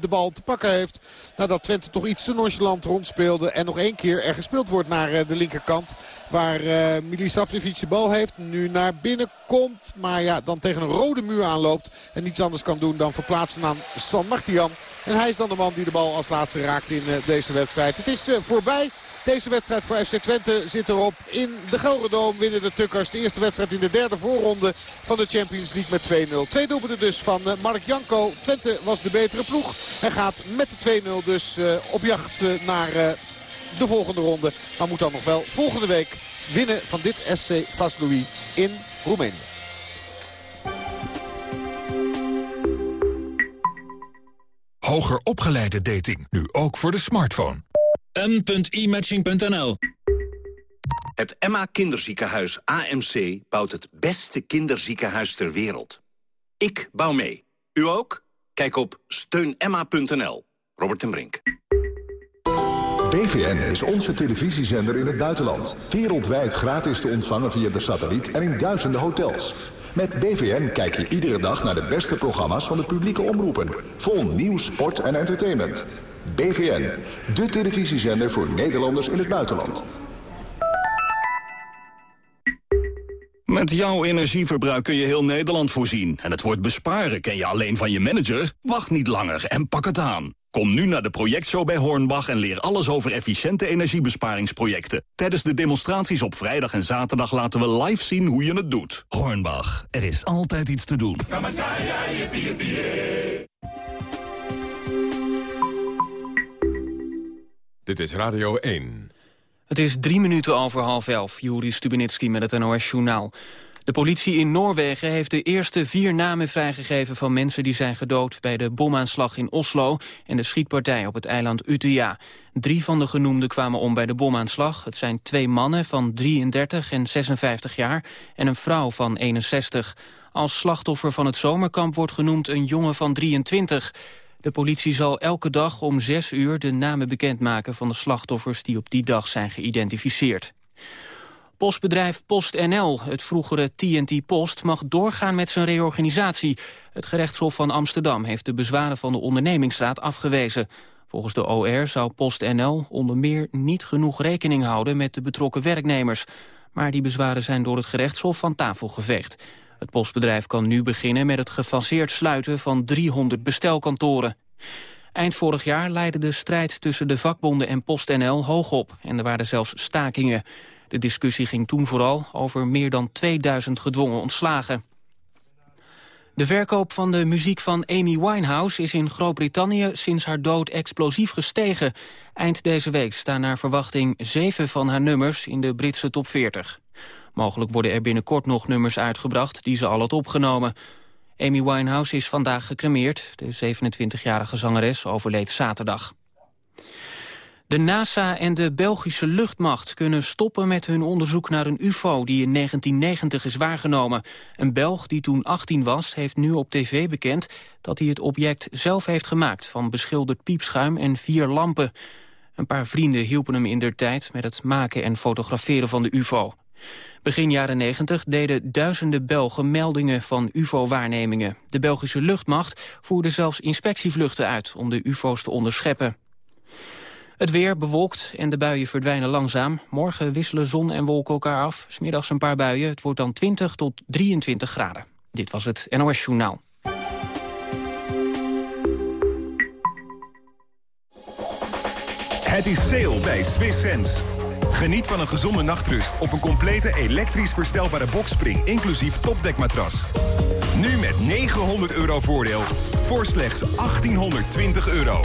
Speaker 2: de bal te pakken heeft. Nadat Twente toch iets te nonchalant rondspeelde. En nog één keer er gespeeld wordt naar de linkerkant. Waar Milisavljevic de bal heeft. Nu naar binnen komt. Maar ja, dan tegen een rode muur aanloopt. En niets anders kan doen dan verplaatsen aan San Martian. En hij is dan de man die de bal als laatste raakt in uh, deze wedstrijd. Het is uh, voorbij. Deze wedstrijd voor FC Twente zit erop. In de Gelredoom winnen de Tukkers. De eerste wedstrijd in de derde voorronde van de Champions League met 2-0. Twee doelpunten dus van Mark Janko. Twente was de betere ploeg. En gaat met de 2-0 dus op jacht naar de volgende ronde. Maar moet dan nog wel volgende week winnen van dit SC Vaslui in Roemenië.
Speaker 3: Hoger opgeleide dating, nu ook voor de smartphone.
Speaker 4: m.imatching.nl Het Emma Kinderziekenhuis AMC bouwt het beste kinderziekenhuis ter wereld. Ik bouw mee. U ook? Kijk op steunemma.nl. Robert en Brink.
Speaker 5: BVN is onze televisiezender in het buitenland. Wereldwijd gratis te ontvangen via de satelliet en in duizenden hotels. Met BVN kijk je iedere dag naar de beste programma's van de publieke omroepen. Vol nieuws, sport en entertainment. BVN, de televisiezender voor Nederlanders in het buitenland.
Speaker 6: Met jouw energieverbruik kun je heel Nederland voorzien. En het woord besparen ken je alleen van je manager? Wacht niet langer en pak het aan. Kom nu naar de projectshow bij Hornbach en leer alles over efficiënte energiebesparingsprojecten. Tijdens de demonstraties op vrijdag en zaterdag laten we live zien hoe je het doet. Hornbach, er is altijd iets te doen.
Speaker 3: Dit is Radio 1.
Speaker 7: Het is drie minuten over half elf. Juri Stubenitski met het NOS-journaal. De politie in Noorwegen heeft de eerste vier namen vrijgegeven van mensen die zijn gedood bij de bomaanslag in Oslo en de schietpartij op het eiland Utøya. Drie van de genoemden kwamen om bij de bomaanslag. Het zijn twee mannen van 33 en 56 jaar en een vrouw van 61. Als slachtoffer van het zomerkamp wordt genoemd een jongen van 23. De politie zal elke dag om zes uur de namen bekendmaken van de slachtoffers die op die dag zijn geïdentificeerd. Postbedrijf PostNL, het vroegere TNT Post, mag doorgaan met zijn reorganisatie. Het gerechtshof van Amsterdam heeft de bezwaren van de ondernemingsraad afgewezen. Volgens de OR zou PostNL onder meer niet genoeg rekening houden met de betrokken werknemers. Maar die bezwaren zijn door het gerechtshof van tafel geveegd. Het postbedrijf kan nu beginnen met het gefaseerd sluiten van 300 bestelkantoren. Eind vorig jaar leidde de strijd tussen de vakbonden en PostNL hoog op. En er waren zelfs stakingen. De discussie ging toen vooral over meer dan 2000 gedwongen ontslagen. De verkoop van de muziek van Amy Winehouse is in Groot-Brittannië sinds haar dood explosief gestegen. Eind deze week staan naar verwachting zeven van haar nummers in de Britse top 40. Mogelijk worden er binnenkort nog nummers uitgebracht die ze al had opgenomen. Amy Winehouse is vandaag gecremeerd. De 27-jarige zangeres overleed zaterdag. De NASA en de Belgische luchtmacht kunnen stoppen met hun onderzoek naar een ufo die in 1990 is waargenomen. Een Belg die toen 18 was heeft nu op tv bekend dat hij het object zelf heeft gemaakt van beschilderd piepschuim en vier lampen. Een paar vrienden hielpen hem in der tijd met het maken en fotograferen van de ufo. Begin jaren 90 deden duizenden Belgen meldingen van ufo-waarnemingen. De Belgische luchtmacht voerde zelfs inspectievluchten uit om de ufo's te onderscheppen. Het weer bewolkt en de buien verdwijnen langzaam. Morgen wisselen zon en wolken elkaar af. Smiddags een paar buien. Het wordt dan 20 tot 23 graden. Dit was het NOS Journaal.
Speaker 8: Het is sale bij Swiss Sense. Geniet van een gezonde nachtrust op een complete elektrisch verstelbare bokspring... inclusief topdekmatras. Nu met 900 euro voordeel voor slechts 1820 euro.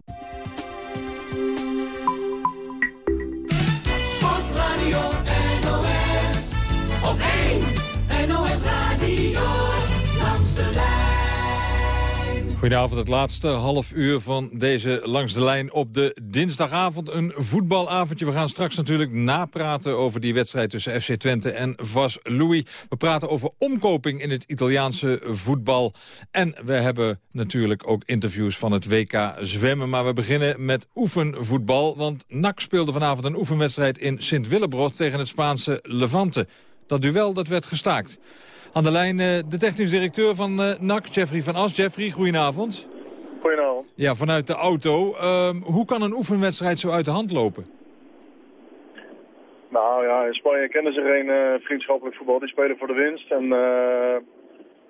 Speaker 9: Goedenavond, het laatste half uur van deze Langs de Lijn op de dinsdagavond. Een voetbalavondje. We gaan straks natuurlijk napraten over die wedstrijd tussen FC Twente en Vas Louis. We praten over omkoping in het Italiaanse voetbal. En we hebben natuurlijk ook interviews van het WK zwemmen. Maar we beginnen met oefenvoetbal. Want NAC speelde vanavond een oefenwedstrijd in Sint-Willebrod tegen het Spaanse Levante. Dat duel dat werd gestaakt. Aan de lijn eh, de technisch directeur van uh, NAC, Jeffrey van As. Jeffrey, goedenavond.
Speaker 10: Goedenavond.
Speaker 9: Ja, vanuit de auto. Ehm, hoe kan een oefenwedstrijd zo uit de hand lopen?
Speaker 10: Nou ja, in Spanje kennen ze geen uh, vriendschappelijk voetbal. Die spelen voor de winst. En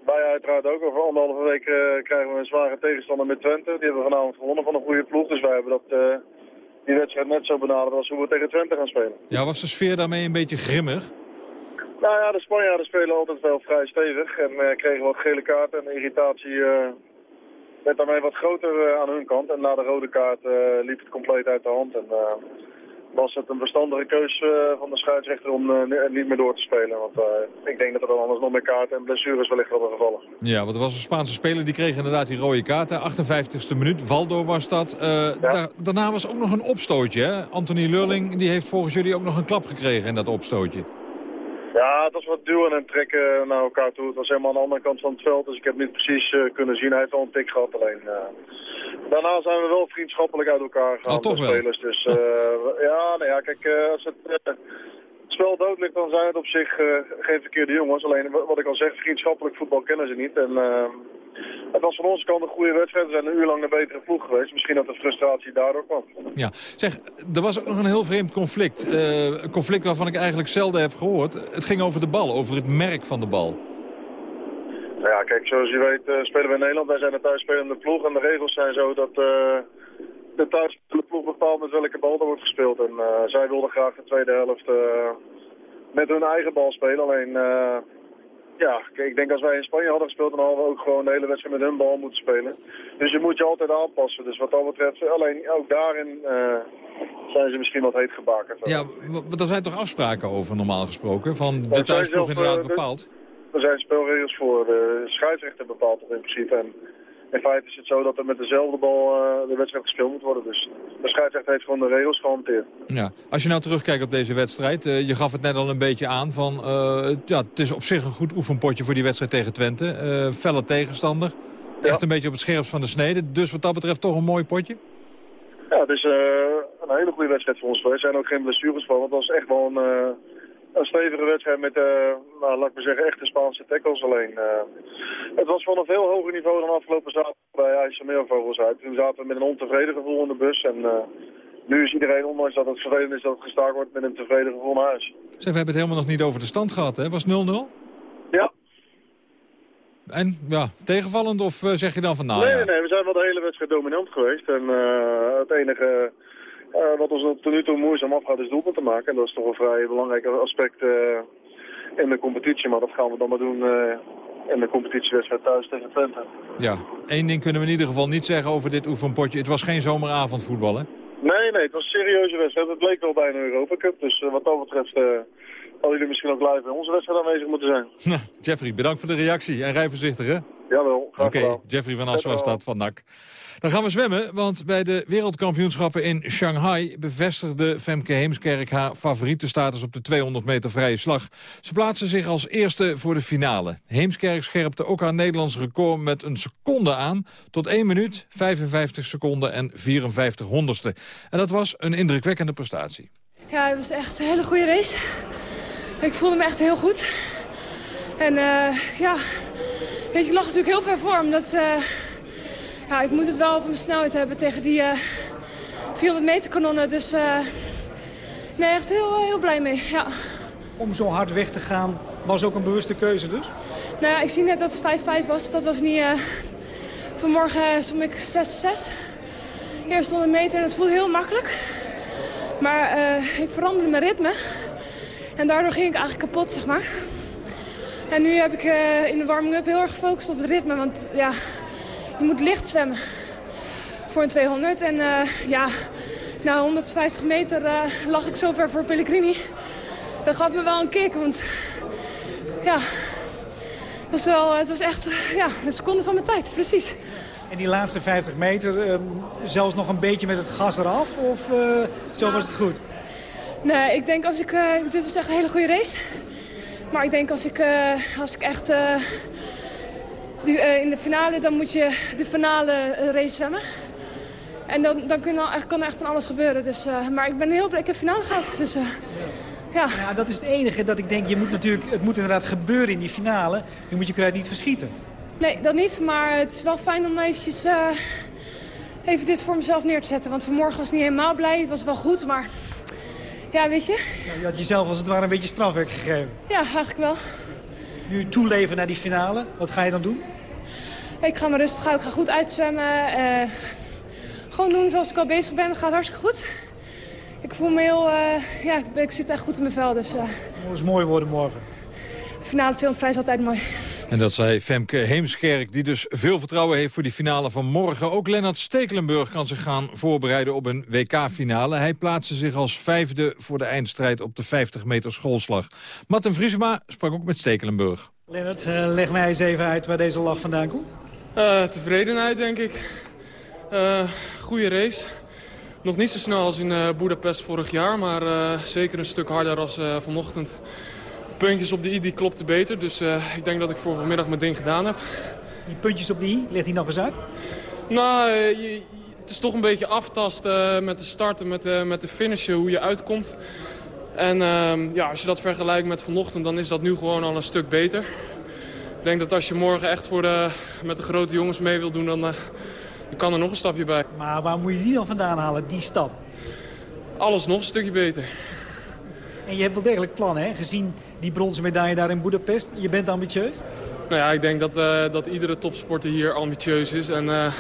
Speaker 10: wij uiteraard ook. Over anderhalve week krijgen we een zware tegenstander met Twente. Die hebben we vanavond gewonnen van een goede ploeg. Dus wij hebben dat, die wedstrijd net zo benaderd als hoe we tegen Twente gaan spelen.
Speaker 9: Ja, was de sfeer daarmee een beetje grimmig?
Speaker 10: Nou ja, de Spanjaarden spelen altijd wel vrij stevig en uh, kregen wat gele kaarten en irritatie uh, werd daarmee wat groter uh, aan hun kant. En na de rode kaart liep het compleet uit de hand en was het een verstandige keus van de scheidsrechter om niet meer door te spelen. Want ik denk dat er dan anders nog meer kaarten en blessures wellicht hadden gevallen.
Speaker 9: Ja, want er was een Spaanse speler die kreeg inderdaad die rode kaarten. 58e minuut, Valdo was dat. Ja. daarna was ook nog een opstootje. Hè? Anthony Lurling die heeft volgens jullie ook nog een klap gekregen in dat opstootje.
Speaker 10: Ja, het was wat duwen en trekken naar elkaar toe. Het was helemaal aan de andere kant van het veld, dus ik heb niet precies uh, kunnen zien. Hij heeft al een tik gehad alleen. Uh, daarna zijn we wel vriendschappelijk uit elkaar gegaan,
Speaker 9: oh, toch
Speaker 10: de spelers. Dus uh, ja, nou ja, kijk, als het spel dood ligt, dan zijn het op zich geen verkeerde jongens. Alleen, wat ik al zeg, vriendschappelijk voetbal kennen ze niet. En het was van onze kant een goede wedstrijd. We zijn een uur lang een betere ploeg geweest. Misschien dat de frustratie daardoor kwam.
Speaker 9: Ja, zeg, er was ook nog een heel vreemd conflict. Uh, een conflict waarvan ik eigenlijk zelden heb gehoord. Het ging over de bal, over het merk van de bal.
Speaker 10: Nou ja, kijk, zoals je weet uh, spelen we in Nederland. Wij zijn een thuisspelende ploeg. En de regels zijn zo dat uh, de thuisspelende ploeg bepaalt met welke bal er wordt gespeeld. En zij wilden graag de tweede helft met hun eigen bal spelen. Alleen ja, ik denk als wij in Spanje hadden gespeeld, dan hadden we ook gewoon de hele wedstrijd met hun bal moeten spelen. Dus je moet je altijd aanpassen. Dus wat dat betreft, alleen ook daarin zijn ze misschien wat heet gebakerd.
Speaker 9: Ja, maar er zijn toch afspraken over normaal gesproken? Van de thuisploeg inderdaad bepaald?
Speaker 10: er zijn spelregels voor. De scheidsrechter bepaalt dat in principe. En in feite is het zo dat er met dezelfde bal uh, de wedstrijd gespeeld moet worden. Dus de scheidsrechter heeft gewoon de regels gehanteerd.
Speaker 9: Ja. Als je nou terugkijkt op deze wedstrijd, uh, je gaf het net al een beetje aan van... Uh, ja, het is op zich een goed oefenpotje voor die wedstrijd tegen Twente. felle tegenstander. Ja. Echt een beetje op het scherpst van de snede. Dus wat dat betreft toch een mooi potje?
Speaker 10: Ja, het is een hele goede wedstrijd voor ons. Er zijn ook geen blessures van, want dat was echt wel een een stevige wedstrijd met, uh, nou, laat ik maar zeggen, echte Spaanse tackles alleen. Uh, het was van een veel hoger niveau dan afgelopen zaterdag bij IJsselmeervogels uit. Toen zaten we met een ontevreden gevoel in de bus en uh, nu is iedereen, ondanks dat het vervelend is dat het gestaakt wordt, met een tevreden gevoel naar huis.
Speaker 9: Zeg, we hebben het helemaal nog niet over de stand gehad, hè? Was 0-0?
Speaker 10: Ja.
Speaker 9: En, ja, tegenvallend of zeg je dan van nou
Speaker 10: Nee,
Speaker 9: ja.
Speaker 10: nee, we zijn wel de hele wedstrijd dominant geweest en het enige... Uh, wat ons tot nu toe moeizaam afgaat is doelpunt te maken. En dat is toch een vrij belangrijk aspect uh, in de competitie. Maar dat gaan we dan maar doen uh, in de competitiewedstrijd thuis tegen Twente.
Speaker 9: Ja, één ding kunnen we in ieder geval niet zeggen over dit oefenpotje. Het was geen zomeravondvoetbal, hè?
Speaker 10: Nee, nee, het was een serieuze wedstrijd. Het leek wel bij een Europa Cup. Dus wat dat betreft hadden jullie misschien ook live bij onze wedstrijd aanwezig moeten zijn.
Speaker 9: Nou, Jeffrey, bedankt voor de reactie. En rij voorzichtig, hè?
Speaker 10: Jawel,
Speaker 9: Oké, okay, Jeffrey van Assen was dat van NAC. Dan gaan we zwemmen, want bij de wereldkampioenschappen in Shanghai... bevestigde Femke Heemskerk haar favoriete status op de 200 meter vrije slag. Ze plaatste zich als eerste voor de finale. Heemskerk scherpte ook haar Nederlands record met een seconde aan... tot 1 minuut, 55 seconden en 54 honderdste. En dat was een indrukwekkende prestatie.
Speaker 11: Ja, het was echt een hele goede race. Ik voelde me echt heel goed. En uh, ja, ik lag natuurlijk heel ver voor, omdat... Uh, ja, ik moet het wel over mijn snelheid hebben tegen die uh, 400 meter kanonnen. Dus uh, nee, echt heel, heel blij mee, ja.
Speaker 12: Om zo hard weg te gaan was ook een bewuste keuze dus?
Speaker 11: Nou ja, ik zie net dat het 5-5 was. Dat was niet... Uh, vanmorgen stond ik 6-6. Eerst 100 meter, dat voelde heel makkelijk. Maar ik veranderde mijn ritme. En daardoor ging ik eigenlijk kapot, zeg maar. En nu heb ik in de warming-up heel erg gefocust op het ritme. Want ja, je moet licht zwemmen voor een 200. En uh, ja, na 150 meter uh, lag ik zo ver voor Pellegrini. Dat gaf me wel een kick, want ja, het was, wel, het was echt ja, een seconde van mijn tijd, precies.
Speaker 12: En die laatste 50 meter, uh, zelfs nog een beetje met het gas eraf? Of zo nou, was het goed?
Speaker 11: Nee, ik denk als ik... dit was echt een hele goede race. Maar ik denk als ik, als ik echt in de finale dan moet je de finale race zwemmen. En dan, dan kan, er, kan er echt van alles gebeuren. Dus, uh, maar ik ben heel blij. Ik heb finale gehad. Dus, uh, ja.
Speaker 12: ja, dat is het enige dat ik denk. Je moet natuurlijk, het moet inderdaad gebeuren in die finale. Nu moet je kruid niet verschieten.
Speaker 11: Nee, dat niet. Maar het is wel fijn om eventjes, even dit voor mezelf neer te zetten. Want vanmorgen was ik niet helemaal blij. Het was wel goed, maar ja, weet je.
Speaker 12: Ja, je had jezelf als het ware een beetje strafwerk gegeven.
Speaker 11: Ja, eigenlijk wel.
Speaker 12: Nu toeleven naar die finale. Wat ga je dan doen?
Speaker 11: Ik ga me rustig houden. Ik ga goed uitzwemmen. Uh, gewoon doen zoals ik al bezig ben. Dat gaat hartstikke goed. Ik voel me heel... Uh, ja, ik, ik, zit echt goed in mijn vel. Dus, uh,
Speaker 12: Het is mooi worden morgen.
Speaker 11: Finale 200 is altijd mooi.
Speaker 9: En dat zei Femke Heemskerk, die dus veel vertrouwen heeft voor die finale van morgen. Ook Lennart Stekelenburg kan zich gaan voorbereiden op een WK-finale. Hij plaatste zich als vijfde voor de eindstrijd op de 50 meter schoolslag. Martin Vriesema sprak ook met Stekelenburg.
Speaker 12: Lennart, uh, leg mij eens even uit waar deze lach vandaan komt.
Speaker 13: Uh, tevredenheid, denk ik. Uh, goede race. Nog niet zo snel als in uh, Budapest vorig jaar, maar zeker een stuk harder als vanochtend. Puntjes op de i die klopte beter, dus ik denk dat ik voor vanmiddag mijn ding gedaan heb.
Speaker 12: Die puntjes op de i, ligt die nog eens uit?
Speaker 13: Nou, je, het is toch een beetje aftasten met de starten, met de, met de finishen, hoe je uitkomt. En uh, ja, als je dat vergelijkt met vanochtend, dan is dat nu gewoon al een stuk beter. Ik denk dat als je morgen echt voor de, met de grote jongens mee wil doen, dan, dan kan er nog een stapje bij.
Speaker 12: Maar waar moet je die dan vandaan halen, die stap?
Speaker 13: Alles nog een stukje beter.
Speaker 12: En je hebt wel degelijk plannen, hè? Gezien die bronzen medaille daar in Budapest. Je bent ambitieus?
Speaker 13: Nou ja, ik denk dat, uh, dat iedere topsporter hier ambitieus is. En uh,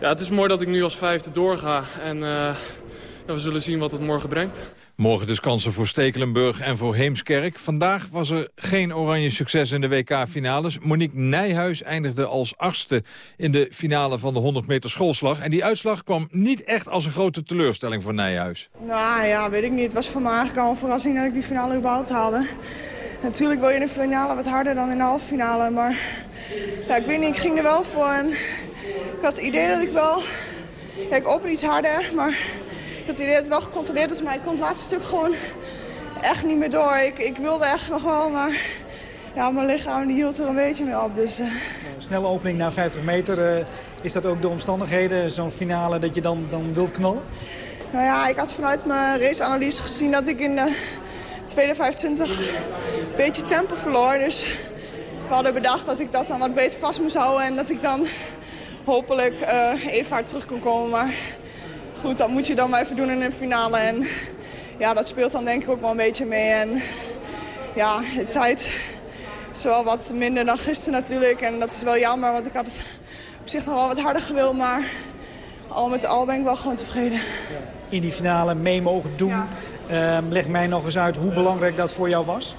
Speaker 13: ja, het is mooi dat ik nu als vijfde doorga. En ja, we zullen zien wat het morgen brengt.
Speaker 9: Morgen dus kansen voor Stekelenburg en voor Heemskerk. Vandaag was er geen oranje succes in de WK-finales. Monique Nijhuis eindigde als achtste in de finale van de 100 meter schoolslag. En die uitslag kwam niet echt als een grote teleurstelling voor Nijhuis.
Speaker 14: Nou ja, weet ik niet. Het was voor mij eigenlijk al een verrassing dat ik die finale überhaupt haalde. natuurlijk wil je in de finale wat harder dan in de halve finale. Maar ja, ik weet niet, ik ging er wel voor. En ik had het idee dat ik wel... Ja, ik iets harder, maar het idee het wel gecontroleerd. Maar ik kon het laatste stuk gewoon echt niet meer door. Ik, ik wilde echt nog wel, maar ja, mijn lichaam die hield er een beetje mee op. Dus, uh...
Speaker 12: Snelle opening na 50 meter. Uh, is dat ook de omstandigheden, zo'n finale, dat je dan, dan wilt knallen?
Speaker 14: Nou ja, ik had vanuit mijn raceanalyse gezien dat ik in de tweede 25 een beetje tempo verloor. Dus we hadden bedacht dat ik dat dan wat beter vast moest houden. En dat ik dan hopelijk uh, even hard terug kon komen. Maar goed, dat moet je dan maar even doen in een finale. En ja, dat speelt dan denk ik ook wel een beetje mee. En ja, de tijd is wel wat minder dan gisteren natuurlijk. En dat is wel jammer, want ik had het op zich nog wel wat harder gewild. Maar al met al ben ik wel gewoon tevreden.
Speaker 12: In die finale mee mogen doen. Ja. Uh, leg mij nog eens uit hoe belangrijk dat voor jou was.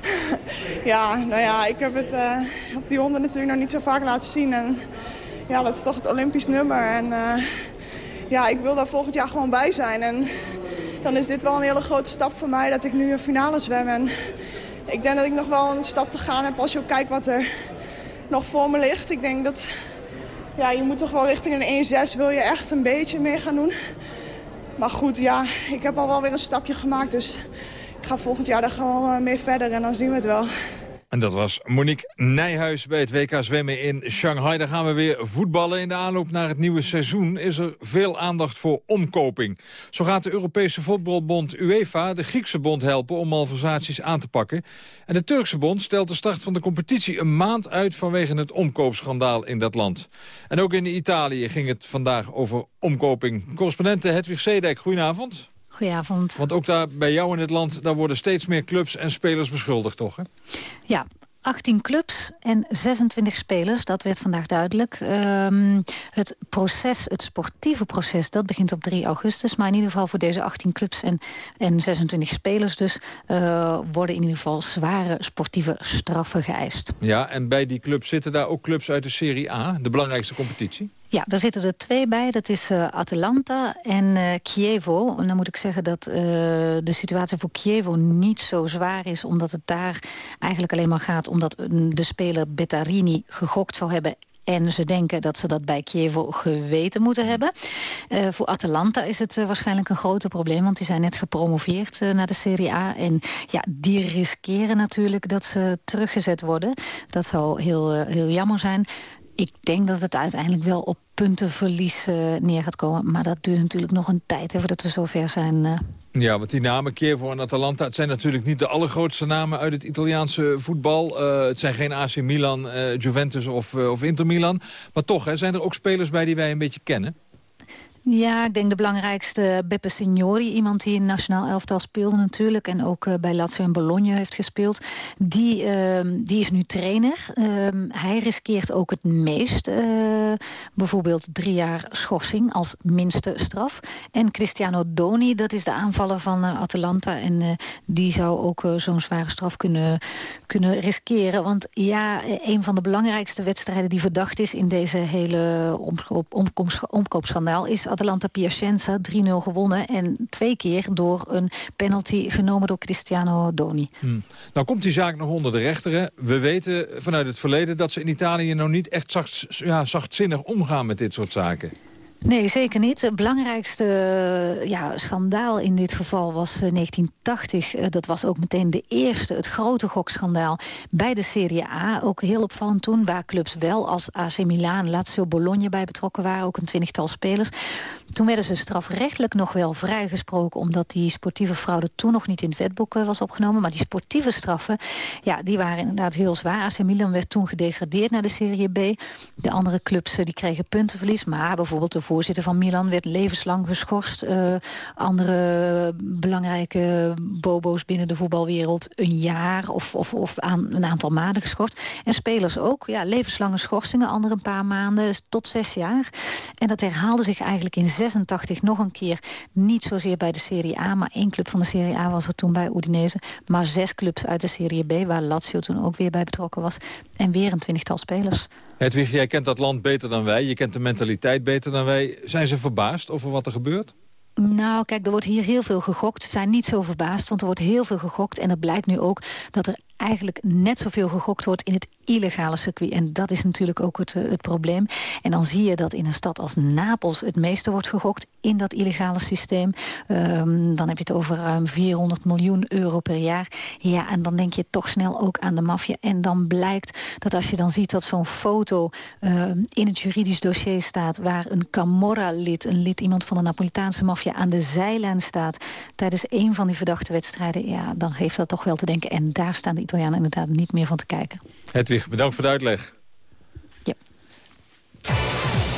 Speaker 14: ja, nou ja, ik heb het uh, op die honden natuurlijk nog niet zo vaak laten zien. En ja, dat is toch het Olympisch nummer. En uh, ja, ik wil daar volgend jaar gewoon bij zijn. En dan is dit wel een hele grote stap voor mij dat ik nu een finale zwem. En ik denk dat ik nog wel een stap te gaan heb als je ook kijkt wat er nog voor me ligt. Ik denk dat ja, je moet toch wel richting een 1-6 wil je echt een beetje mee gaan doen. Maar goed, ja, ik heb al wel weer een stapje gemaakt. Dus ik ga volgend jaar daar gewoon eh, mee verder en dan zien we het wel.
Speaker 9: En dat was Monique Nijhuis bij het WK zwemmen in Shanghai. Daar gaan we weer voetballen. In de aanloop naar het nieuwe seizoen is er veel aandacht voor omkoping. Zo gaat de Europese voetbalbond UEFA de Griekse bond helpen om malversaties aan te pakken. En de Turkse bond stelt de start van de competitie een maand uit vanwege het omkoopschandaal in dat land. En ook in Italië ging het vandaag over omkoping. Correspondente Hedwig Zedijk, goedenavond.
Speaker 15: Goedenavond.
Speaker 9: Want ook daar bij jou in het land, daar worden steeds meer clubs en spelers beschuldigd, toch? Hè?
Speaker 15: Ja, 18 clubs en 26 spelers, dat werd vandaag duidelijk. Um, het proces, het sportieve proces, dat begint op 3 augustus. Maar in ieder geval voor deze 18 clubs en, en 26 spelers dus... Uh, worden in ieder geval zware sportieve straffen geëist.
Speaker 9: Ja, en bij die clubs zitten daar ook clubs uit de Serie A, de belangrijkste competitie?
Speaker 15: Ja, daar zitten er twee bij. Dat is uh, Atalanta en uh. En dan moet ik zeggen dat uh, de situatie voor Chievo niet zo zwaar is... omdat het daar eigenlijk alleen maar gaat... omdat de speler Bettarini gegokt zou hebben en ze denken dat ze dat bij Chievo geweten moeten hebben. Voor Atalanta is het waarschijnlijk een groter probleem... want die zijn net gepromoveerd naar de Serie A. En ja, die riskeren natuurlijk dat ze teruggezet worden. Dat zou heel, heel jammer zijn ik denk dat het uiteindelijk wel op puntenverlies uh, neer gaat komen. Maar dat duurt natuurlijk nog een tijd hè, voordat we zover zijn. Uh.
Speaker 9: Ja, want die namen, Chievo en Atalanta... het zijn natuurlijk niet de allergrootste namen uit het Italiaanse voetbal. Uh, het zijn geen AC Milan, Juventus of, of Inter Milan. Maar toch, hè, zijn er ook spelers bij die wij een beetje kennen?
Speaker 15: Ja, ik denk de belangrijkste Beppe Signori. Iemand die in nationaal elftal speelde natuurlijk. En ook uh, bij Lazio en Bologna heeft gespeeld. Die, uh, die is nu trainer. Uh, hij riskeert ook het meest. Eh, bijvoorbeeld drie jaar schorsing als minste straf. En Cristiano Doni, dat is de aanvaller van uh, Atalanta. En die zou ook zo'n zware straf kunnen, kunnen riskeren. Want ja, een van de belangrijkste wedstrijden die verdacht is... in deze hele omkoopschandaal is Atalanta Piacenza 3-0 gewonnen. En twee keer door een penalty genomen door Cristiano Doni.
Speaker 9: Hmm. Nou komt die zaak nog onder de rechter. We weten vanuit het verleden dat ze in Italië nou niet echt zacht, ja, zachtzinnig omgaan met dit soort zaken.
Speaker 15: Nee, zeker niet. Het belangrijkste ja, schandaal in dit geval was 1980. Eh, eh, dat was ook meteen de eerste, het grote gokschandaal bij de Serie A. Ook heel opvallend toen, waar clubs wel als AC Milan, Lazio, Bologna bij betrokken waren. Ook een twintigtal spelers. Toen werden ze strafrechtelijk nog wel vrijgesproken... omdat die sportieve fraude toen nog niet in het wetboek eh, was opgenomen. Maar die sportieve straffen, ja, die waren inderdaad heel zwaar. AC Milan werd toen gedegradeerd naar de Serie B. De andere clubs die kregen puntenverlies. Maar bijvoorbeeld de voorzitter van Milan werd levenslang geschorst. Uh, andere belangrijke bobo's binnen de voetbalwereld een jaar of, of, of aan, een aantal maanden geschorst. En spelers ook. Ja, levenslange schorsingen, andere een paar maanden tot zes jaar. En dat herhaalde zich eigenlijk in 86 nog een keer. Niet zozeer bij de Serie A, maar één club van de Serie A was er toen bij Udinese. Maar zes clubs uit de Serie B, waar Lazio toen ook weer bij betrokken was. En weer een twintigtal spelers.
Speaker 9: Hedwig, jij kent dat land beter dan wij. Je kent de mentaliteit beter dan wij. Zijn ze verbaasd over wat er gebeurt?
Speaker 15: Nou, kijk, er wordt hier heel veel gegokt. Ze zijn niet zo verbaasd, want er wordt heel veel gegokt. En het blijkt nu ook dat er eigenlijk net zoveel gegokt wordt in het illegale circuit. En dat is natuurlijk ook het, eh, het probleem. En dan zie je dat in een stad als Napels het meeste wordt gegokt in dat illegale systeem. Um, dan heb je het over ruim 400 miljoen euro per jaar. Ja, en dan denk je toch snel ook aan de maffia. En dan blijkt dat als je dan ziet dat zo'n foto uh, in het juridisch dossier staat... waar een Camorra-lid, een lid iemand van de Napolitaanse maffia... aan de zijlijn staat tijdens een van die verdachte wedstrijden... ja, dan geeft dat toch wel te denken. En daar staan de Italianen inderdaad niet meer van te kijken.
Speaker 9: Hedwig, bedankt voor de uitleg.
Speaker 15: Ja.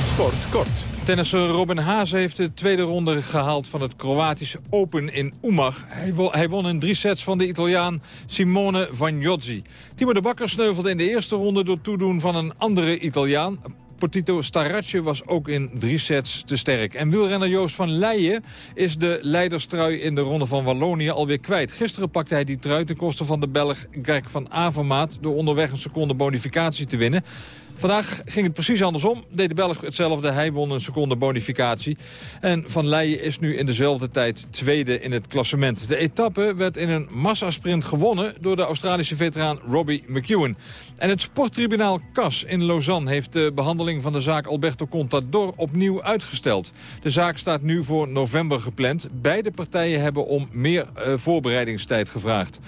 Speaker 9: Sport, kort. Tennisser Robin Haase heeft de tweede ronde gehaald van het Kroatische Open in Umag. Hij, won, hij won in drie sets van de Italiaan Simone Vagnozzi. Timo de Bakker sneuvelde in de eerste ronde door toedoen van een andere Italiaan. Potito Staracce was ook in drie sets te sterk. En wielrenner Joost van Leijen is de leiderstrui in de ronde van Wallonië alweer kwijt. Gisteren pakte hij die trui ten koste van de Belg Greg van Avermaat... door onderweg een seconde bonificatie te winnen. Vandaag ging het precies andersom. Deed de Belg hetzelfde. Hij won een seconde bonificatie. En Van Leijen is nu in dezelfde tijd tweede in het klassement. De etappe werd in een massasprint gewonnen... door de Australische veteraan Robbie McEwen. En het sporttribunaal CAS in Lausanne... heeft de behandeling van de zaak Alberto Contador opnieuw uitgesteld. De zaak staat nu voor november gepland. Beide partijen hebben om meer uh, voorbereidingstijd gevraagd.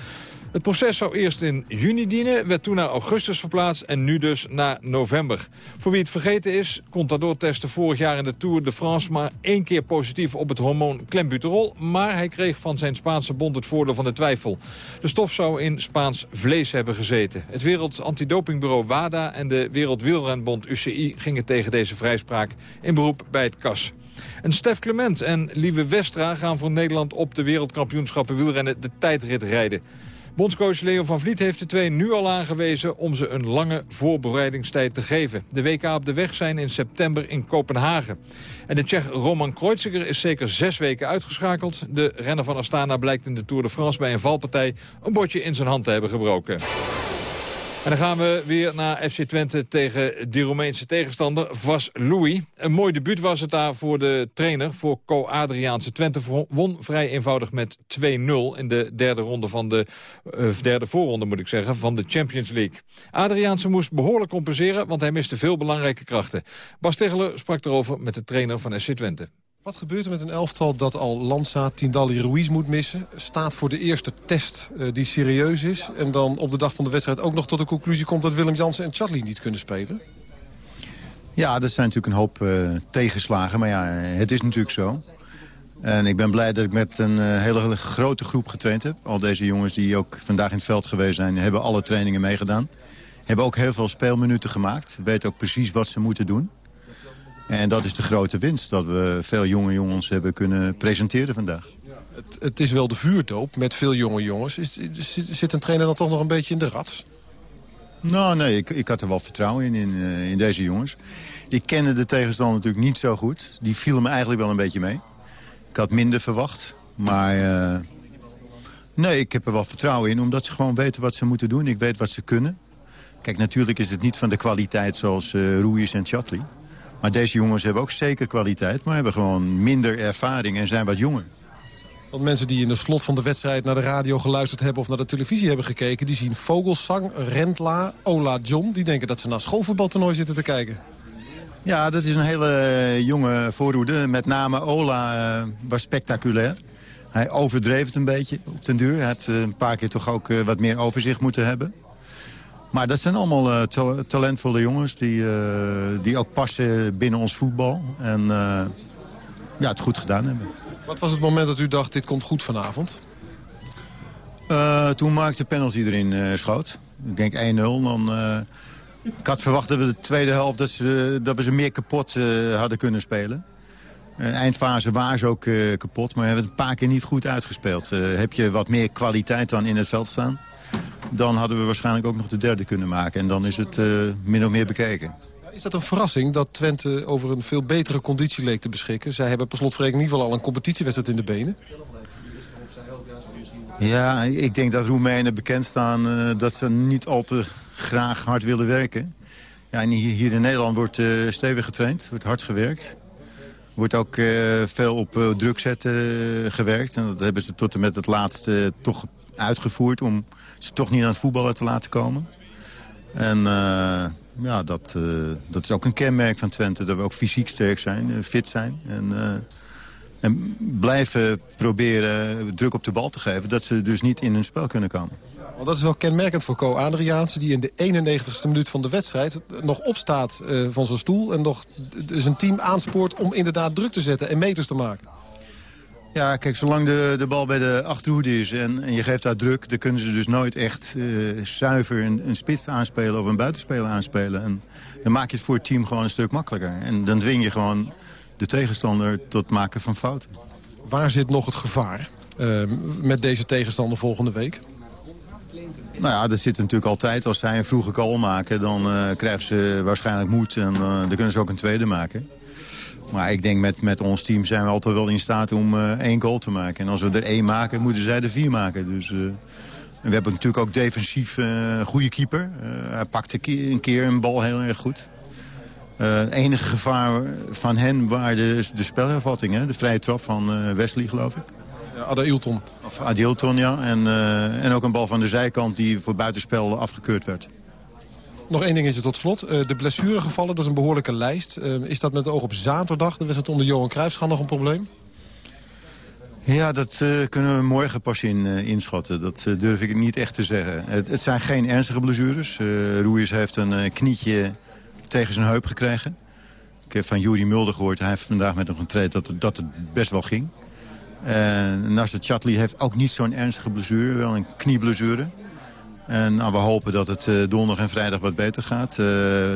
Speaker 9: Het proces zou eerst in juni dienen, werd toen naar augustus verplaatst en nu dus naar november. Voor wie het vergeten is, Contador testte vorig jaar in de Tour de France maar één keer positief op het hormoon klembuterol, maar hij kreeg van zijn Spaanse bond het voordeel van de twijfel. De stof zou in Spaans vlees hebben gezeten. Het Wereld Antidopingbureau WADA en de Wereldwielrenbond UCI gingen tegen deze vrijspraak in beroep bij het KAS. En Stef Clement en Lieve Westra gaan voor Nederland op de wereldkampioenschappen wielrennen de tijdrit rijden. Bondscoach Leo van Vliet heeft de twee nu al aangewezen om ze een lange voorbereidingstijd te geven. De WK op de weg zijn in september in Kopenhagen. En de Tsjech Roman Kreuziger is zeker zes weken uitgeschakeld. De renner van Astana blijkt in de Tour de France bij een valpartij een bordje in zijn hand te hebben gebroken. En dan gaan we weer naar FC Twente tegen die Roemeense tegenstander, Vas Louis. Een mooi debuut was het daar voor de trainer, voor Co-Adriaanse. Twente won vrij eenvoudig met 2-0 in de derde ronde van de uh, derde voorronde, moet ik zeggen, van de Champions League. Adriaanse moest behoorlijk compenseren, want hij miste veel belangrijke krachten. Bas Tegeler sprak erover met de trainer van FC Twente.
Speaker 1: Wat gebeurt er met een elftal dat al Lanza, Tindalli, Ruiz moet missen? Staat voor de eerste test uh, die serieus is. En dan op de dag van de wedstrijd ook nog tot de conclusie komt... dat Willem Jansen en Chatli niet kunnen spelen?
Speaker 16: Ja, dat zijn natuurlijk een hoop uh, tegenslagen. Maar ja, het is natuurlijk zo. En ik ben blij dat ik met een uh, hele grote groep getraind heb. Al deze jongens die ook vandaag in het veld geweest zijn... hebben alle trainingen meegedaan. Hebben ook heel veel speelminuten gemaakt. Weten ook precies wat ze moeten doen. En dat is de grote winst, dat we veel jonge jongens hebben kunnen presenteren vandaag.
Speaker 1: Het, het is wel de vuurdoop met veel jonge jongens. Is, zit een trainer dan toch nog een beetje in de rat?
Speaker 16: Nou, nee, ik, ik had er wel vertrouwen in, in, uh, in deze jongens. Ik kende de tegenstander natuurlijk niet zo goed. Die viel me eigenlijk wel een beetje mee. Ik had minder verwacht, maar... Uh, nee, ik heb er wel vertrouwen in, omdat ze gewoon weten wat ze moeten doen. Ik weet wat ze kunnen. Kijk, natuurlijk is het niet van de kwaliteit zoals uh, Ruiz en Chatley. Maar deze jongens hebben ook zeker kwaliteit... maar hebben gewoon minder ervaring en zijn wat jonger.
Speaker 1: Want mensen die in de slot van de wedstrijd naar de radio geluisterd hebben... of naar de televisie hebben gekeken... die zien Vogelsang, Rentla, Ola John. Die denken dat ze naar schoolvoetbaltoernooi zitten te kijken.
Speaker 16: Ja, dat is een hele jonge voorhoede. Met name Ola uh, was spectaculair. Hij overdreef het een beetje op den duur. Hij had uh, een paar keer toch ook uh, wat meer overzicht moeten hebben. Maar dat zijn allemaal uh, talentvolle jongens die, uh, die ook passen binnen ons voetbal. En uh, ja, het goed gedaan hebben.
Speaker 1: Wat was het moment dat u dacht, dit komt goed vanavond?
Speaker 16: toen maakte de penalty erin schoot. Ik denk 1-0. Dan, ik had verwacht dat we de tweede helft dat, ze, dat we ze meer kapot hadden kunnen spelen. eindfase waren ze ook kapot, maar we hebben het een paar keer niet goed uitgespeeld. heb je wat meer kwaliteit dan in het veld staan dan hadden we waarschijnlijk ook nog de derde kunnen maken. En dan is het uh, min of meer bekeken.
Speaker 1: Is dat een verrassing dat Twente over een veel betere conditie leek te beschikken? Zij hebben per slotverrekening in ieder geval al een competitiewedstrijd in de benen.
Speaker 16: Ja, ik denk dat Roemenen bekend staan uh, dat ze niet al te graag hard willen werken. Ja, en hier in Nederland wordt uh, stevig getraind, wordt hard gewerkt. wordt ook veel op druk zetten gewerkt. En dat hebben ze tot en met het laatste toch uitgevoerd... om ze toch niet aan het voetballen te laten komen. En ja, dat, dat is ook een kenmerk van Twente. Dat we ook fysiek sterk zijn, fit zijn. En en blijven proberen druk op de bal te geven... dat ze dus niet in hun spel kunnen komen.
Speaker 1: Want dat is wel kenmerkend voor Co Adriaanse... die in de 91ste minuut van de wedstrijd nog opstaat van zijn stoel... en nog zijn team aanspoort om inderdaad druk te zetten en meters te maken.
Speaker 16: Ja, kijk, zolang de, de bal bij de achterhoede is en, en je geeft daar druk... dan kunnen ze dus nooit echt uh, zuiver een, een spits aanspelen of een buitenspeler aanspelen. En dan maak je het voor het team gewoon een stuk makkelijker. En dan dwing je gewoon de tegenstander tot maken van fouten.
Speaker 1: Waar zit nog het gevaar uh, met deze tegenstander volgende week?
Speaker 16: Nou ja, dat zit natuurlijk altijd. Als zij een vroege call maken, dan uh, krijgen ze waarschijnlijk moed. En dan kunnen ze ook een tweede maken. Maar ik denk met, met ons team zijn we altijd wel in staat om één goal te maken. En als we er één maken, moeten zij er vier maken. Dus, we hebben natuurlijk ook defensief een goede keeper. hij pakt een keer een bal heel erg goed. Het enige gevaar van hen waren de, de spelhervattingen. De vrije trap van Wesley, geloof ik.
Speaker 1: Ja, Adilton.
Speaker 16: Of Adilton, ja. En, en ook een bal van de zijkant die voor buitenspel afgekeurd werd.
Speaker 1: Nog één dingetje tot slot. Uh, de blessuregevallen, dat is een behoorlijke lijst. is dat met oog op zaterdag, de wedstrijd onder Johan Cruijffschaal, nog een probleem?
Speaker 16: Ja, dat kunnen we morgen pas in, inschatten. Dat durf ik niet echt te zeggen. Het, zijn geen ernstige blessures. Roeiers heeft een knietje tegen zijn heup gekregen. Ik heb van Juri Mulder gehoord, hij heeft vandaag met hem getraind dat, het, dat het best wel ging. En Nasser Chatli heeft ook niet zo'n ernstige blessure, wel een knieblessure. En nou, we hopen dat het uh, donderdag en vrijdag wat beter gaat. Uh,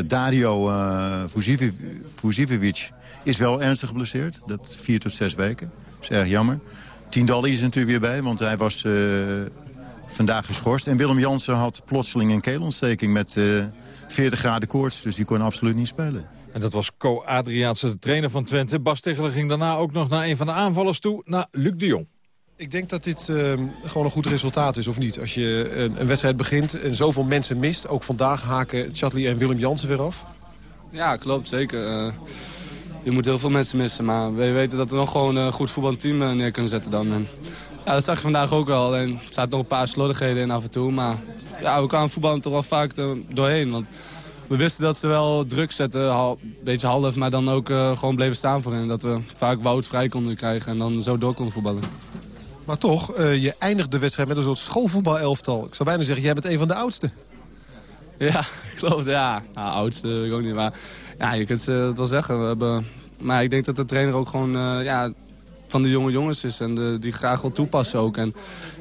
Speaker 16: Dario uh, is wel ernstig geblesseerd. Dat vier tot zes weken. Dat is erg jammer. Tindalli is natuurlijk weer bij, want hij was vandaag geschorst. En Willem Jansen had plotseling een keelontsteking met 40 graden koorts. Dus die kon absoluut niet spelen.
Speaker 9: En dat was Co Adriaanse, de trainer van Twente. Bas Tegeler ging daarna ook nog naar een van de aanvallers toe, naar Luc de Jong.
Speaker 1: Ik denk dat dit uh, gewoon een goed resultaat is, of niet? Als je een, een, wedstrijd begint en zoveel mensen mist... ook vandaag haken Chatley en Willem Jansen weer af.
Speaker 17: Ja, klopt, zeker. Uh, je moet heel veel mensen missen, maar we weten dat we nog gewoon een goed voetbalteam uh, neer kunnen zetten dan. En, ja, dat zag je vandaag ook wel. En er zaten nog een paar slordigheden in af en toe, maar ja, we kwamen voetballen toch wel vaak doorheen. Want we wisten dat ze wel druk zetten, een beetje half, maar dan ook uh, gewoon bleven staan voor hen. Dat we vaak Wout vrij konden krijgen en dan zo door konden voetballen.
Speaker 1: Maar toch, uh, je eindigt de wedstrijd met een soort schoolvoetbalelftal. Ik zou bijna zeggen, jij bent een van de oudste.
Speaker 17: Ja, klopt, ja. Nou, oudste, weet ik ook niet. Maar ja, je kunt het wel zeggen. We hebben, maar ik denk dat de trainer ook gewoon uh, ja, van de jonge jongens is. En de, die graag wil toepassen ook. En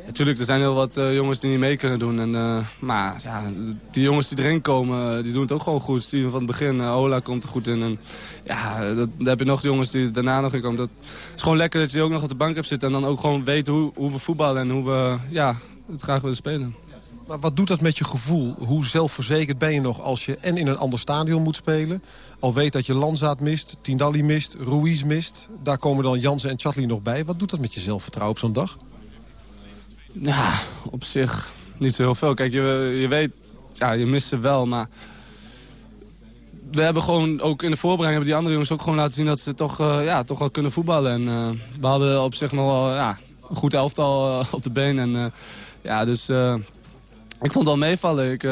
Speaker 17: natuurlijk, er zijn heel wat uh, jongens die niet mee kunnen doen. En, uh, maar ja, die jongens die erin komen, die doen het ook gewoon goed. Steven van het begin, Ola komt er goed in. En ja, dat, dan heb je nog jongens die daarna nog in komen. Dat is gewoon lekker dat je ook nog op de bank hebt zitten. En dan ook gewoon weten hoe, hoe we voetballen en hoe we ja, het graag willen spelen.
Speaker 1: Maar wat doet dat met je gevoel? Hoe zelfverzekerd ben je nog als je en in een ander stadion moet spelen? Al weet dat je Lanzaat mist, Tindalli mist, Ruiz mist. Daar komen dan Jansen en Chatli nog bij. Wat doet dat met je zelfvertrouwen op zo'n dag?
Speaker 17: Ja, op zich niet zo heel veel. Kijk, je, je weet, ja, je mist ze wel, maar... We hebben gewoon ook in de voorbereiding hebben die andere jongens ook gewoon laten zien dat ze toch, uh, ja, toch wel kunnen voetballen. En uh, we hadden op zich nog wel ja, een goed elftal uh, op de been. En ja, dus ik vond het al meevallen. Ik,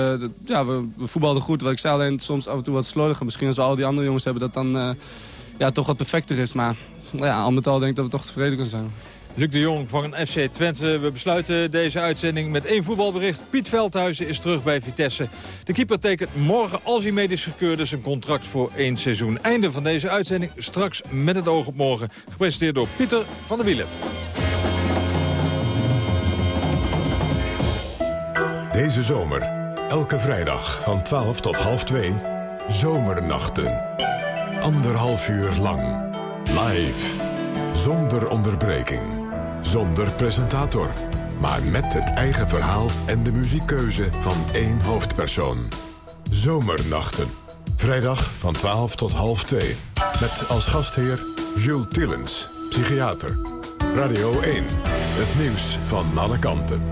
Speaker 17: ja, we, we, voetbalden goed. Wat ik zei alleen soms af en toe wat slordiger. Misschien als we al die andere jongens hebben dat dan ja, toch wat perfecter is. Maar ja, al met al denk ik dat we toch tevreden kunnen zijn.
Speaker 9: Luc de Jong van FC Twente. We besluiten deze uitzending met één voetbalbericht. Piet Veldhuizen is terug bij Vitesse. De keeper tekent morgen, als hij medisch gekeurd is, een contract voor één seizoen. Einde van deze uitzending, straks met het oog op morgen. Gepresenteerd door Pieter van der Wielen.
Speaker 18: Deze zomer, elke vrijdag van 12 tot half 2, Zomernachten. Anderhalf uur lang, live, zonder onderbreking. Zonder presentator, maar met het eigen verhaal en de muziekkeuze van één hoofdpersoon. Zomernachten. Vrijdag van 12 tot half 2. Met als gastheer Jules Tillens, psychiater. Radio 1. Het nieuws van alle kanten.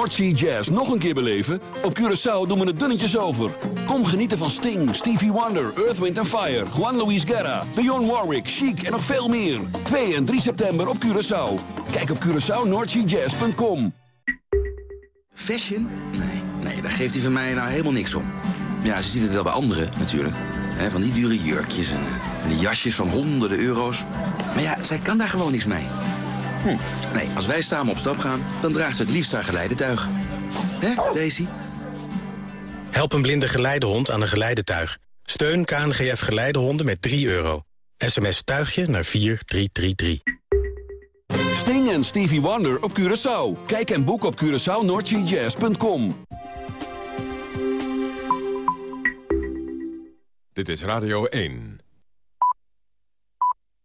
Speaker 19: Noordsea Jazz nog een keer beleven? Op Curaçao doen we het dunnetjes over. Kom genieten van Sting, Stevie Wonder, Earth, Wind Fire... Juan Luis Guerra, Dionne Warwick, Chic en nog veel meer. 2 en 3 september op Curaçao. Kijk op CuraçaoNoordseaJazz.com.
Speaker 20: Fashion? Nee, nee, daar geeft hij van mij nou helemaal niks om. Ja, ze ziet het wel bij anderen natuurlijk. Hè, van die dure jurkjes en, en die jasjes van honderden euro's. Maar ja, zij kan daar gewoon niks mee. Hm. Nee, als wij samen op stap gaan, dan draagt ze het liefst haar geleidetuig. Hè, Daisy?
Speaker 21: Help een blinde geleidehond aan een geleidetuig. Steun KNGF Geleidehonden met 3 euro. SMS tuigje naar 4333.
Speaker 19: Sting en Stevie Wonder op Curaçao. Kijk en boek op CuraçaoNoordseaJazz.com.
Speaker 18: Dit is Radio 1.